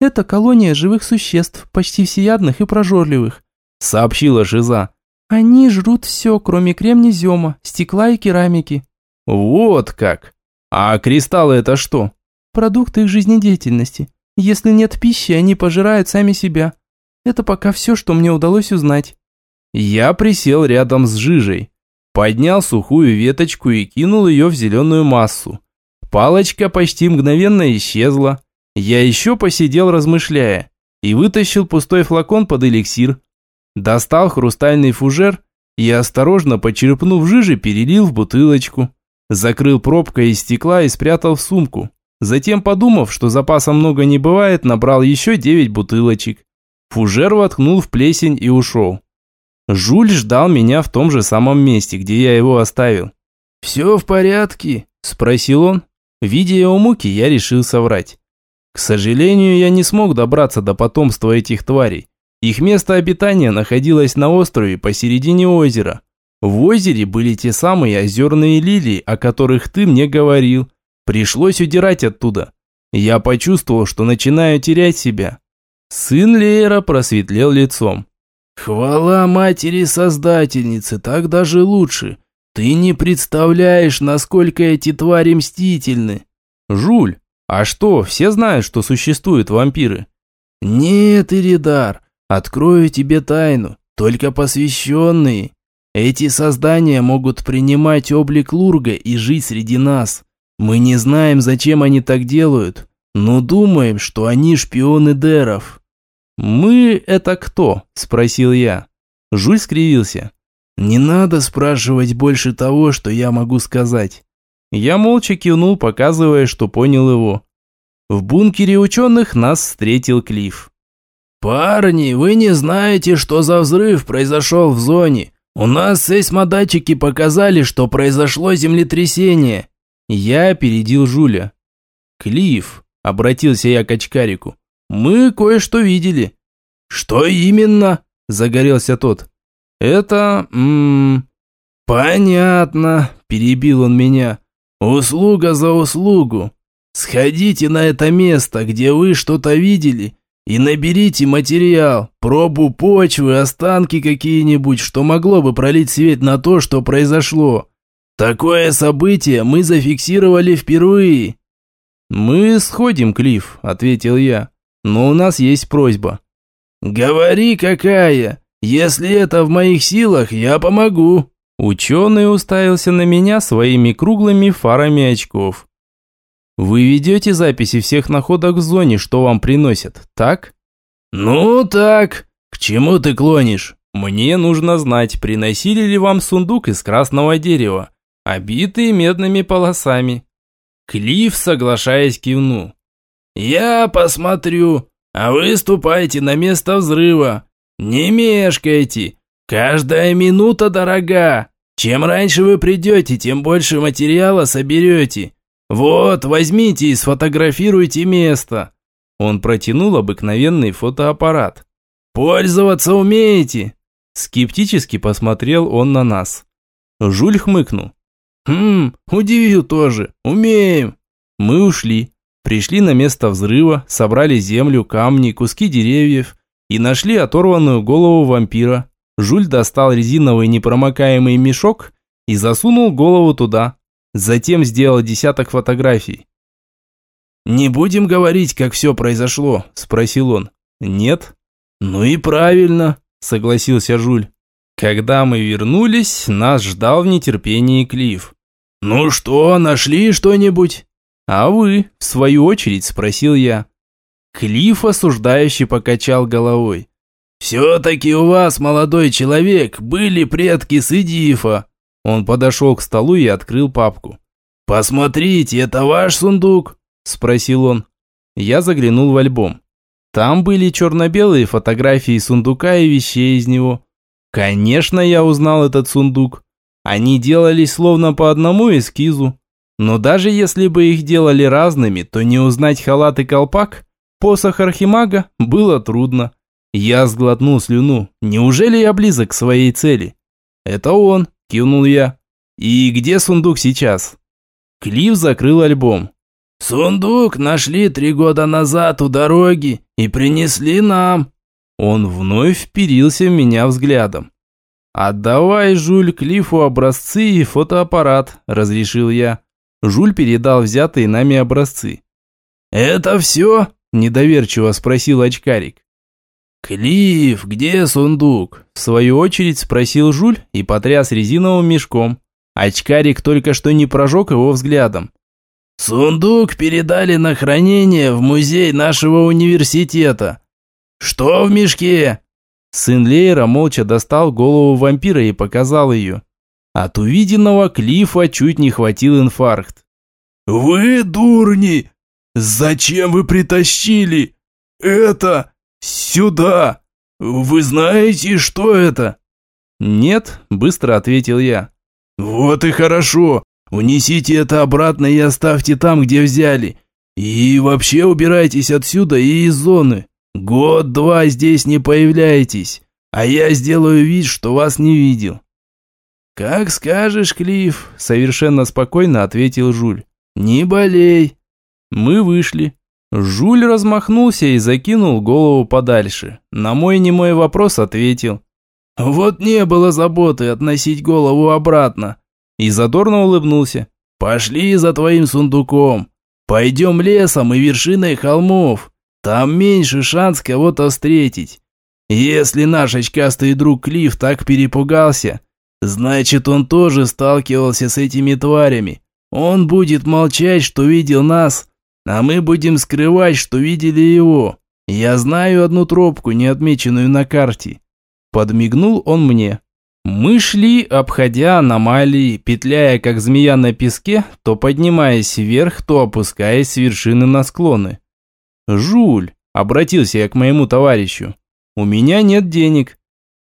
«Это колония живых существ, почти всеядных и прожорливых», сообщила Жиза. «Они жрут все, кроме кремнезема, стекла и керамики». «Вот как! А кристаллы это что?» «Продукты их жизнедеятельности. Если нет пищи, они пожирают сами себя. Это пока все, что мне удалось узнать». Я присел рядом с жижей, поднял сухую веточку и кинул ее в зеленую массу. Палочка почти мгновенно исчезла. Я еще посидел, размышляя, и вытащил пустой флакон под эликсир. Достал хрустальный фужер и, осторожно почерпнув жижи, перелил в бутылочку. Закрыл пробкой из стекла и спрятал в сумку. Затем, подумав, что запаса много не бывает, набрал еще девять бутылочек. Фужер воткнул в плесень и ушел. Жуль ждал меня в том же самом месте, где я его оставил. «Все в порядке?» – спросил он. Видя его муки, я решил соврать. К сожалению, я не смог добраться до потомства этих тварей. Их место обитания находилось на острове посередине озера. В озере были те самые озерные лилии, о которых ты мне говорил. Пришлось удирать оттуда. Я почувствовал, что начинаю терять себя. Сын Леера просветлел лицом. «Хвала матери-создательницы, так даже лучше. Ты не представляешь, насколько эти твари мстительны». «Жуль, а что, все знают, что существуют вампиры?» «Нет, Иридар, открою тебе тайну, только посвященные. Эти создания могут принимать облик Лурга и жить среди нас. Мы не знаем, зачем они так делают, но думаем, что они шпионы Деров». «Мы – это кто?» – спросил я. Жуль скривился. «Не надо спрашивать больше того, что я могу сказать». Я молча кивнул, показывая, что понял его. В бункере ученых нас встретил Клифф. «Парни, вы не знаете, что за взрыв произошел в зоне. У нас сейсмодатчики показали, что произошло землетрясение». Я опередил Жуля. «Клифф», – обратился я к очкарику, – «мы кое-что видели». «Что именно?» – загорелся тот. «Это... М «Понятно», – перебил он меня. «Услуга за услугу. Сходите на это место, где вы что-то видели, и наберите материал, пробу почвы, останки какие-нибудь, что могло бы пролить свет на то, что произошло. Такое событие мы зафиксировали впервые». «Мы сходим, Клифф», – ответил я, – «но у нас есть просьба». «Говори, какая! Если это в моих силах, я помогу!» Ученый уставился на меня своими круглыми фарами очков. «Вы ведете записи всех находок в зоне, что вам приносят, так?» «Ну так. К чему ты клонишь?» «Мне нужно знать, приносили ли вам сундук из красного дерева, обитый медными полосами». Клифф, соглашаясь, кивнул. «Я посмотрю. А вы ступайте на место взрыва. Не мешкайте. Каждая минута дорога. Чем раньше вы придете, тем больше материала соберете. Вот, возьмите и сфотографируйте место». Он протянул обыкновенный фотоаппарат. «Пользоваться умеете?» Скептически посмотрел он на нас. Жуль хмыкнул. «Хм, удивил тоже. Умеем». Мы ушли. Пришли на место взрыва, собрали землю, камни, куски деревьев и нашли оторванную голову вампира. Жуль достал резиновый непромокаемый мешок и засунул голову туда. Затем сделал десяток фотографий. «Не будем говорить, как все произошло?» – спросил он. «Нет». «Ну и правильно», – согласился Жуль. Когда мы вернулись, нас ждал в нетерпении Клифф. «Ну что, нашли что-нибудь?» «А вы?» – в свою очередь спросил я. Клифф осуждающе покачал головой. «Все-таки у вас, молодой человек, были предки Сидифа». Он подошел к столу и открыл папку. «Посмотрите, это ваш сундук?» – спросил он. Я заглянул в альбом. Там были черно-белые фотографии сундука и вещей из него. Конечно, я узнал этот сундук. Они делались словно по одному эскизу. Но даже если бы их делали разными, то не узнать халат и колпак, посох архимага, было трудно. Я сглотнул слюну. Неужели я близок к своей цели? Это он, кивнул я. И где сундук сейчас? Клифф закрыл альбом. «Сундук нашли три года назад у дороги и принесли нам». Он вновь вперился в меня взглядом. «Отдавай, Жуль, Клиффу образцы и фотоаппарат», – разрешил я. Жуль передал взятые нами образцы. «Это все?» – недоверчиво спросил очкарик. «Клифф, где сундук?» В свою очередь спросил Жуль и потряс резиновым мешком. Очкарик только что не прожег его взглядом. «Сундук передали на хранение в музей нашего университета. Что в мешке?» Сын Лейера молча достал голову вампира и показал ее. От увиденного Клифа чуть не хватил инфаркт. «Вы дурни! Зачем вы притащили это сюда? Вы знаете, что это?» «Нет», – быстро ответил я. «Вот и хорошо. Унесите это обратно и оставьте там, где взяли. И вообще убирайтесь отсюда и из зоны. Год-два здесь не появляйтесь, а я сделаю вид, что вас не видел». «Как скажешь, Клифф», – совершенно спокойно ответил Жуль. «Не болей». Мы вышли. Жуль размахнулся и закинул голову подальше. На мой немой вопрос ответил. «Вот не было заботы относить голову обратно». И задорно улыбнулся. «Пошли за твоим сундуком. Пойдем лесом и вершиной холмов. Там меньше шанс кого-то встретить. Если наш очкастый друг Клифф так перепугался, значит он тоже сталкивался с этими тварями. Он будет молчать, что видел нас, а мы будем скрывать, что видели его. Я знаю одну тропку, не отмеченную на карте. Подмигнул он мне. Мы шли, обходя аномалии, петляя как змея на песке, то поднимаясь вверх, то опускаясь с вершины на склоны. «Жуль», – обратился я к моему товарищу, – «у меня нет денег».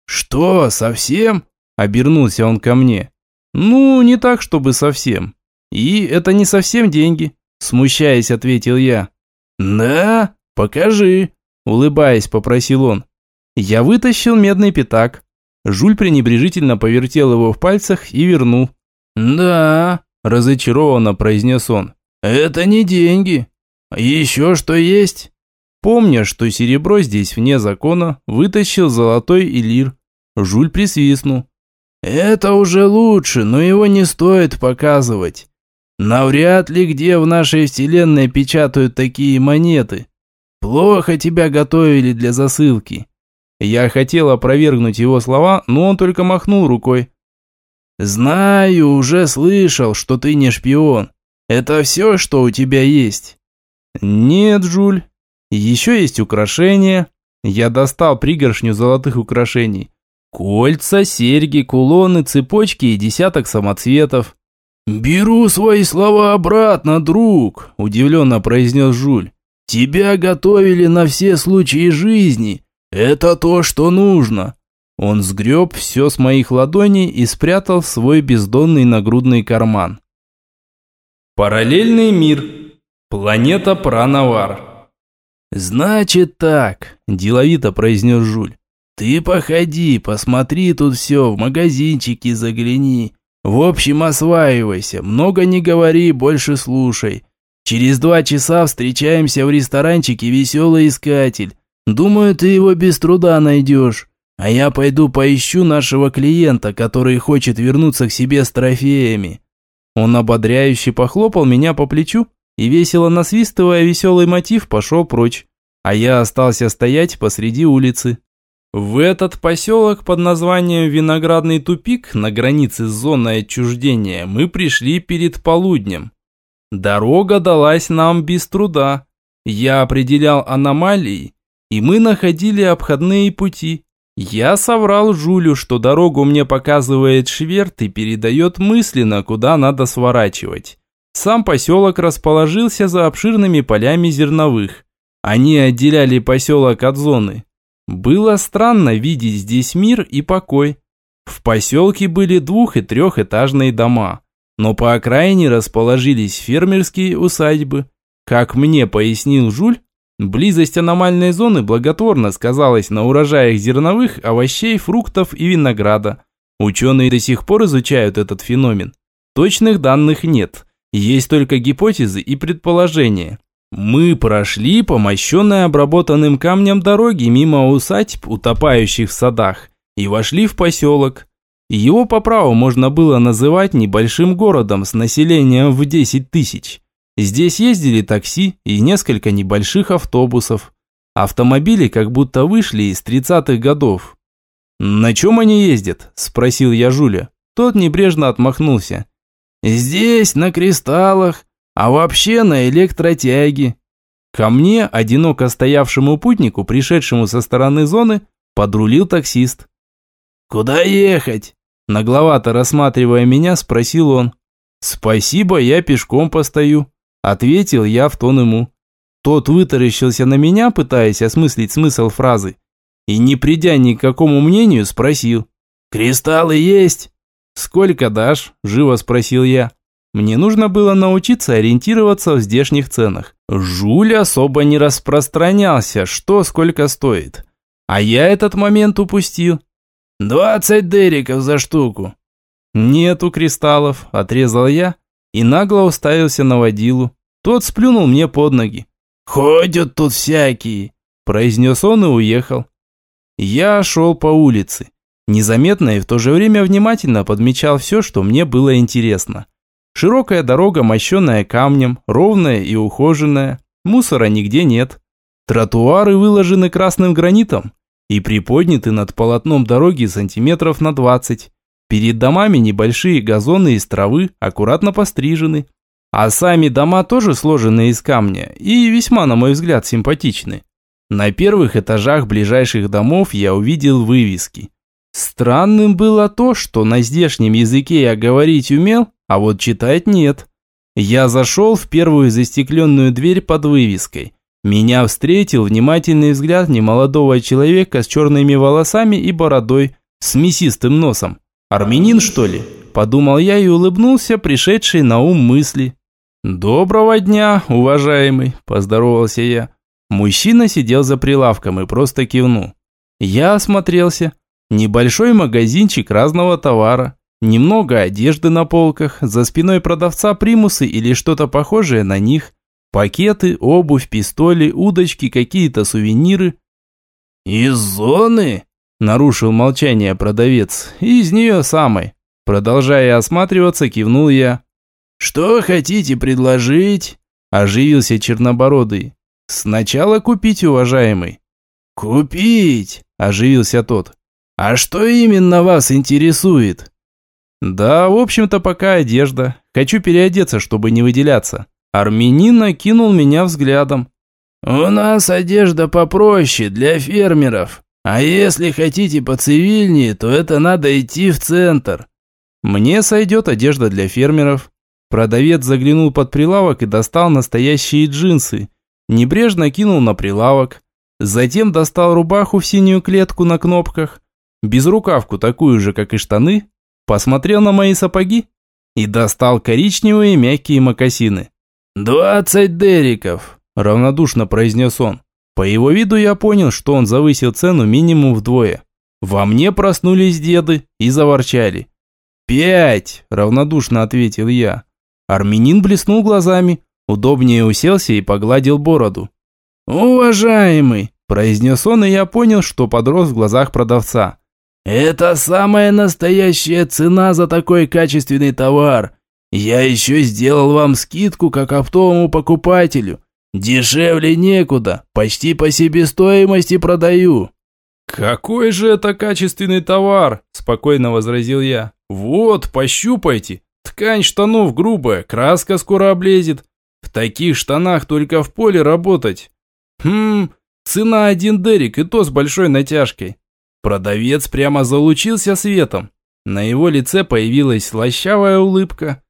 «Что, совсем?» – обернулся он ко мне. «Ну, не так, чтобы совсем. И это не совсем деньги», – смущаясь, ответил я. «Да? Покажи», – улыбаясь, попросил он. Я вытащил медный пятак. Жуль пренебрежительно повертел его в пальцах и вернул. «Да», – разочарованно произнес он. «Это не деньги. Еще что есть?» Помня, что серебро здесь вне закона, вытащил золотой элир. Жуль присвистнул. «Это уже лучше, но его не стоит показывать. Навряд ли где в нашей вселенной печатают такие монеты. Плохо тебя готовили для засылки. Я хотел опровергнуть его слова, но он только махнул рукой. «Знаю, уже слышал, что ты не шпион. Это все, что у тебя есть?» «Нет, Жуль. Еще есть украшения». Я достал пригоршню золотых украшений. Кольца, серьги, кулоны, цепочки и десяток самоцветов. «Беру свои слова обратно, друг», – удивленно произнес Жуль. «Тебя готовили на все случаи жизни. Это то, что нужно». Он сгреб все с моих ладоней и спрятал в свой бездонный нагрудный карман. Параллельный мир. Планета Пранавар. «Значит так», – деловито произнес Жуль. «Ты походи, посмотри тут все, в магазинчики загляни. В общем, осваивайся, много не говори, больше слушай. Через два часа встречаемся в ресторанчике «Веселый искатель». Думаю, ты его без труда найдешь. А я пойду поищу нашего клиента, который хочет вернуться к себе с трофеями». Он ободряюще похлопал меня по плечу и, весело насвистывая веселый мотив, пошел прочь. А я остался стоять посреди улицы. В этот поселок под названием Виноградный тупик на границе с зоной отчуждения мы пришли перед полуднем. Дорога далась нам без труда. Я определял аномалии, и мы находили обходные пути. Я соврал Жулю, что дорогу мне показывает Шверт и передает мысленно, куда надо сворачивать. Сам поселок расположился за обширными полями зерновых. Они отделяли поселок от зоны. Было странно видеть здесь мир и покой. В поселке были двух- и трехэтажные дома, но по окраине расположились фермерские усадьбы. Как мне пояснил Жуль, близость аномальной зоны благотворно сказалась на урожаях зерновых, овощей, фруктов и винограда. Ученые до сих пор изучают этот феномен. Точных данных нет, есть только гипотезы и предположения. Мы прошли по мощенной обработанным камнем дороге мимо усадьб, утопающих в садах, и вошли в поселок. Его по праву можно было называть небольшим городом с населением в 10 тысяч. Здесь ездили такси и несколько небольших автобусов. Автомобили как будто вышли из 30-х годов. «На чем они ездят?» – спросил я Жуля. Тот небрежно отмахнулся. «Здесь на кристаллах, а вообще на электротяге. Ко мне, одиноко стоявшему путнику, пришедшему со стороны зоны, подрулил таксист. «Куда ехать?» Нагловато рассматривая меня, спросил он. «Спасибо, я пешком постою», – ответил я в тон ему. Тот вытаращился на меня, пытаясь осмыслить смысл фразы, и, не придя ни к какому мнению, спросил. «Кристаллы есть?» «Сколько дашь?» – живо спросил я. Мне нужно было научиться ориентироваться в здешних ценах. Жуль особо не распространялся, что сколько стоит. А я этот момент упустил. «Двадцать дериков за штуку». «Нету кристаллов», – отрезал я и нагло уставился на водилу. Тот сплюнул мне под ноги. «Ходят тут всякие», – произнес он и уехал. Я шел по улице. Незаметно и в то же время внимательно подмечал все, что мне было интересно. Широкая дорога, мощенная камнем, ровная и ухоженная. Мусора нигде нет. Тротуары выложены красным гранитом и приподняты над полотном дороги сантиметров на 20. Перед домами небольшие газоны из травы, аккуратно пострижены. А сами дома тоже сложены из камня и весьма, на мой взгляд, симпатичны. На первых этажах ближайших домов я увидел вывески. Странным было то, что на здешнем языке я говорить умел, а вот читать нет. Я зашел в первую застекленную дверь под вывеской. Меня встретил внимательный взгляд немолодого человека с черными волосами и бородой, с мясистым носом. «Армянин, что ли?» – подумал я и улыбнулся, пришедшей на ум мысли. «Доброго дня, уважаемый», – поздоровался я. Мужчина сидел за прилавком и просто кивнул. Я осмотрелся. Небольшой магазинчик разного товара. Немного одежды на полках, за спиной продавца примусы или что-то похожее на них. Пакеты, обувь, пистоли, удочки, какие-то сувениры. «Из зоны?» – нарушил молчание продавец. «Из нее самой». Продолжая осматриваться, кивнул я. «Что хотите предложить?» – оживился чернобородый. «Сначала купить, уважаемый». «Купить?» – оживился тот. «А что именно вас интересует?» Да, в общем-то, пока одежда. Хочу переодеться, чтобы не выделяться. Армянин накинул меня взглядом. У нас одежда попроще, для фермеров. А если хотите поцивильнее, то это надо идти в центр. Мне сойдет одежда для фермеров. Продавец заглянул под прилавок и достал настоящие джинсы. Небрежно кинул на прилавок. Затем достал рубаху в синюю клетку на кнопках. Безрукавку такую же, как и штаны, посмотрел на мои сапоги и достал коричневые мягкие мокасины. «Двадцать дериков», – равнодушно произнес он. По его виду я понял, что он завысил цену минимум вдвое. Во мне проснулись деды и заворчали. «Пять!» – равнодушно ответил я. Армянин блеснул глазами, удобнее уселся и погладил бороду. «Уважаемый!» – произнес он, и я понял, что подрос в глазах продавца. Это самая настоящая цена за такой качественный товар. Я еще сделал вам скидку как оптовому покупателю. Дешевле некуда, почти по себестоимости продаю». «Какой же это качественный товар?» – спокойно возразил я. «Вот, пощупайте. Ткань штанов грубая, краска скоро облезет. В таких штанах только в поле работать. Хм, цена один дерик и то с большой натяжкой. Продавец прямо залучился светом. На его лице появилась слащавая улыбка.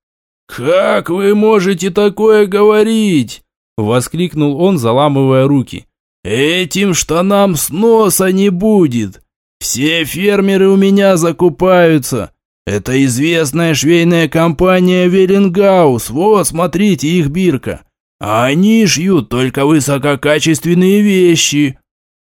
«Как вы можете такое говорить?» Воскликнул он, заламывая руки. «Этим штанам сноса не будет. Все фермеры у меня закупаются. Это известная швейная компания Веленгаус. Вот, смотрите, их бирка. Они шьют только высококачественные вещи.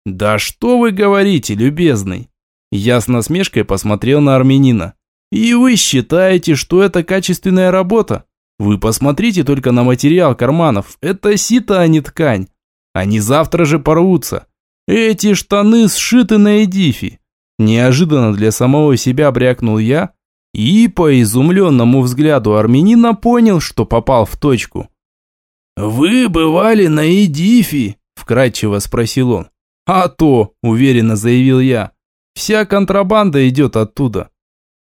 «Да что вы говорите, любезный?» Я с насмешкой посмотрел на армянина. «И вы считаете, что это качественная работа? Вы посмотрите только на материал карманов. Это сито, а не ткань. Они завтра же порвутся. Эти штаны сшиты на Эдифи». Неожиданно для самого себя брякнул я и по изумленному взгляду армянина понял, что попал в точку. «Вы бывали на Эдифи?» – вкратчиво спросил он. «А то», – уверенно заявил я, – «вся контрабанда идет оттуда».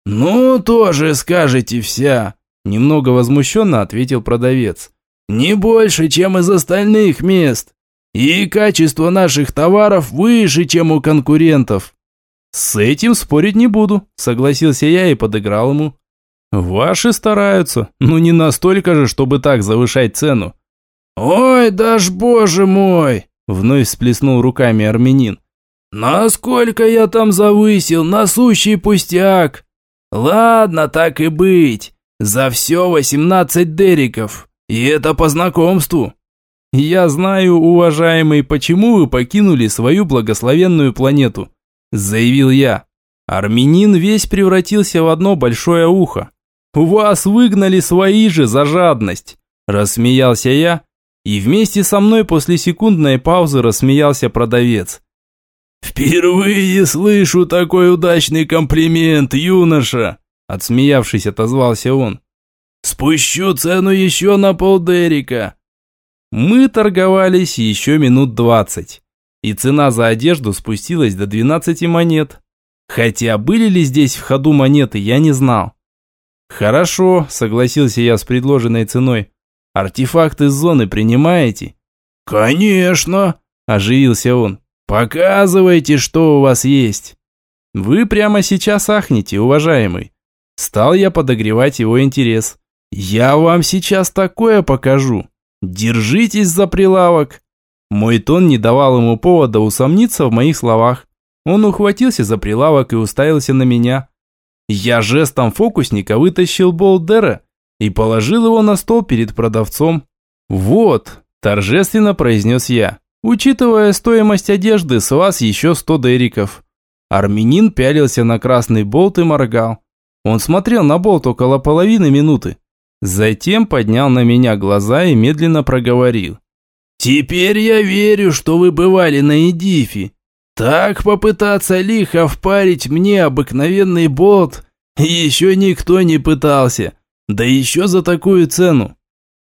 «Ну, тоже скажете вся», – немного возмущенно ответил продавец. «Не больше, чем из остальных мест. И качество наших товаров выше, чем у конкурентов». С этим спорить не буду, согласился я и подыграл ему. Ваши стараются, но не настолько же, чтобы так завышать цену. Ой, даж боже мой, вновь всплеснул руками армянин. Насколько я там завысил, насущий пустяк. Ладно, так и быть. За все восемнадцать дериков. И это по знакомству. Я знаю, уважаемый, почему вы покинули свою благословенную планету, заявил я. Армянин весь превратился в одно большое ухо. Вас выгнали свои же за жадность, рассмеялся я, и вместе со мной после секундной паузы рассмеялся продавец. «Впервые слышу такой удачный комплимент, юноша!» Отсмеявшись, отозвался он. «Спущу цену еще на полдерика!» Мы торговались еще минут двадцать, и цена за одежду спустилась до двенадцати монет. Хотя были ли здесь в ходу монеты, я не знал. «Хорошо», – согласился я с предложенной ценой. «Артефакты из зоны принимаете?» «Конечно», – оживился он. «Показывайте, что у вас есть». «Вы прямо сейчас ахнете, уважаемый». Стал я подогревать его интерес. «Я вам сейчас такое покажу. Держитесь за прилавок». Мой тон не давал ему повода усомниться в моих словах. Он ухватился за прилавок и уставился на меня. Я жестом фокусника вытащил болдера и положил его на стол перед продавцом. «Вот», – торжественно произнес я. Учитывая стоимость одежды, с вас еще сто дериков. Армянин пялился на красный болт и моргал. Он смотрел на болт около половины минуты. Затем поднял на меня глаза и медленно проговорил. «Теперь я верю, что вы бывали на Эдифе. Так попытаться лихо впарить мне обыкновенный болт еще никто не пытался. Да еще за такую цену».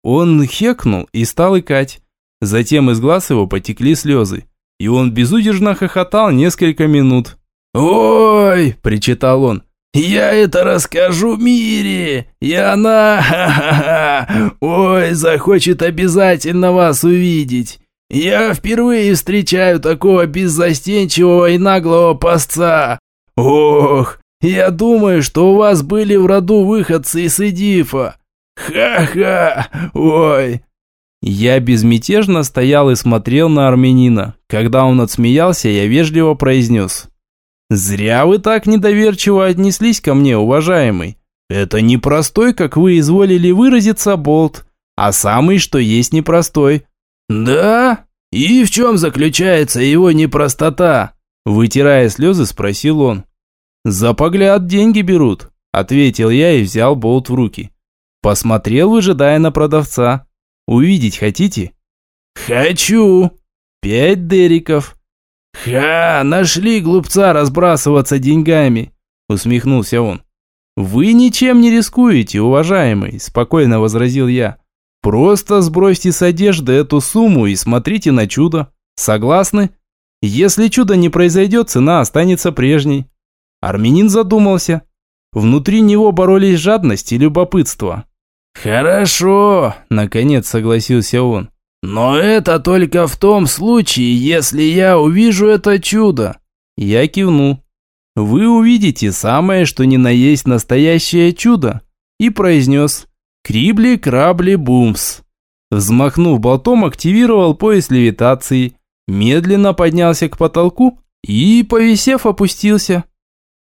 Он хекнул и стал икать. Затем из глаз его потекли слезы, и он безудержно хохотал несколько минут. «Ой!» – причитал он. «Я это расскажу Мире, и она, ха-ха-ха, ой, захочет обязательно вас увидеть. Я впервые встречаю такого беззастенчивого и наглого пасца. Ох, я думаю, что у вас были в роду выходцы из Эдифа. Ха-ха, ой, я безмятежно стоял и смотрел на армянина. Когда он отсмеялся, я вежливо произнес. «Зря вы так недоверчиво отнеслись ко мне, уважаемый. Это не простой, как вы изволили выразиться, болт, а самый, что есть непростой». «Да? И в чем заключается его непростота?» Вытирая слезы, спросил он. «За погляд деньги берут», ответил я и взял болт в руки. Посмотрел, выжидая на продавца. Увидеть хотите?» «Хочу!» «Пять дериков!» «Ха! Нашли глупца разбрасываться деньгами!» Усмехнулся он. «Вы ничем не рискуете, уважаемый», – спокойно возразил я. «Просто сбросьте с одежды эту сумму и смотрите на чудо. Согласны? Если чудо не произойдет, цена останется прежней». Армянин задумался. Внутри него боролись жадность и любопытство. «Хорошо», – наконец согласился он. «Но это только в том случае, если я увижу это чудо». Я кивну. «Вы увидите самое, что ни на есть настоящее чудо», и произнес «Крибли-крабли-бумс». Взмахнув болтом, активировал пояс левитации, медленно поднялся к потолку и, повисев, опустился.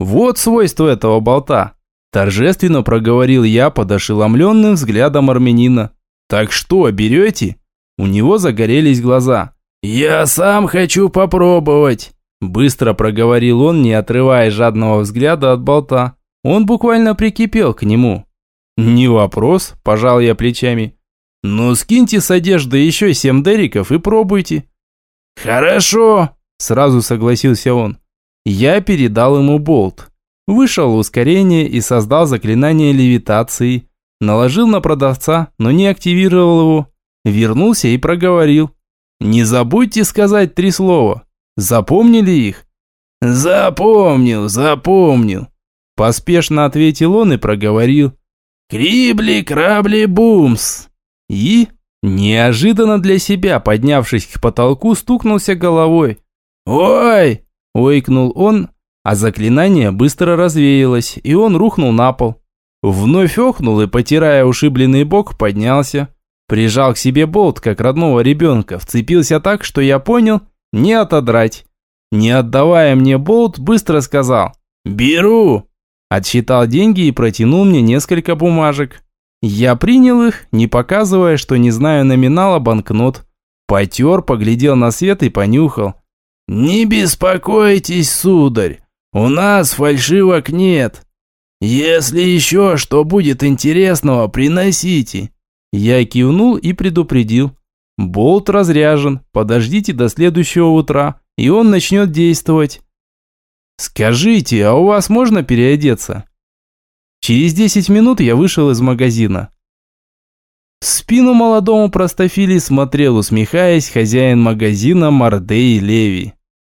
Вот свойство этого болта. Торжественно проговорил я под ошеломленным взглядом армянина. «Так что, берете?» У него загорелись глаза. «Я сам хочу попробовать!» Быстро проговорил он, не отрывая жадного взгляда от болта. Он буквально прикипел к нему. «Не вопрос», – пожал я плечами. «Ну, скиньте с одежды еще семь дериков и пробуйте». «Хорошо», – сразу согласился он. Я передал ему болт. Вышел ускорение и создал заклинание левитации. Наложил на продавца, но не активировал его. Вернулся и проговорил. «Не забудьте сказать три слова. Запомнили их?» «Запомнил, запомнил», – поспешно ответил он и проговорил. «Крибли-крабли-бумс». И, неожиданно для себя, поднявшись к потолку, стукнулся головой. «Ой!» – ойкнул он а заклинание быстро развеялось, и он рухнул на пол. Вновь охнул и, потирая ушибленный бок, поднялся. Прижал к себе болт, как родного ребенка, вцепился так, что я понял, не отодрать. Не отдавая мне болт, быстро сказал «Беру!» Отсчитал деньги и протянул мне несколько бумажек. Я принял их, не показывая, что не знаю номинала банкнот. Потер, поглядел на свет и понюхал. «Не беспокойтесь, сударь, у нас фальшивок нет. Если еще что будет интересного, приносите». Я кивнул и предупредил. «Болт разряжен, подождите до следующего утра, и он начнет действовать». «Скажите, а у вас можно переодеться?» Через 10 минут я вышел из магазина. В спину молодому простофили смотрел, усмехаясь, хозяин магазина Мардей Леви.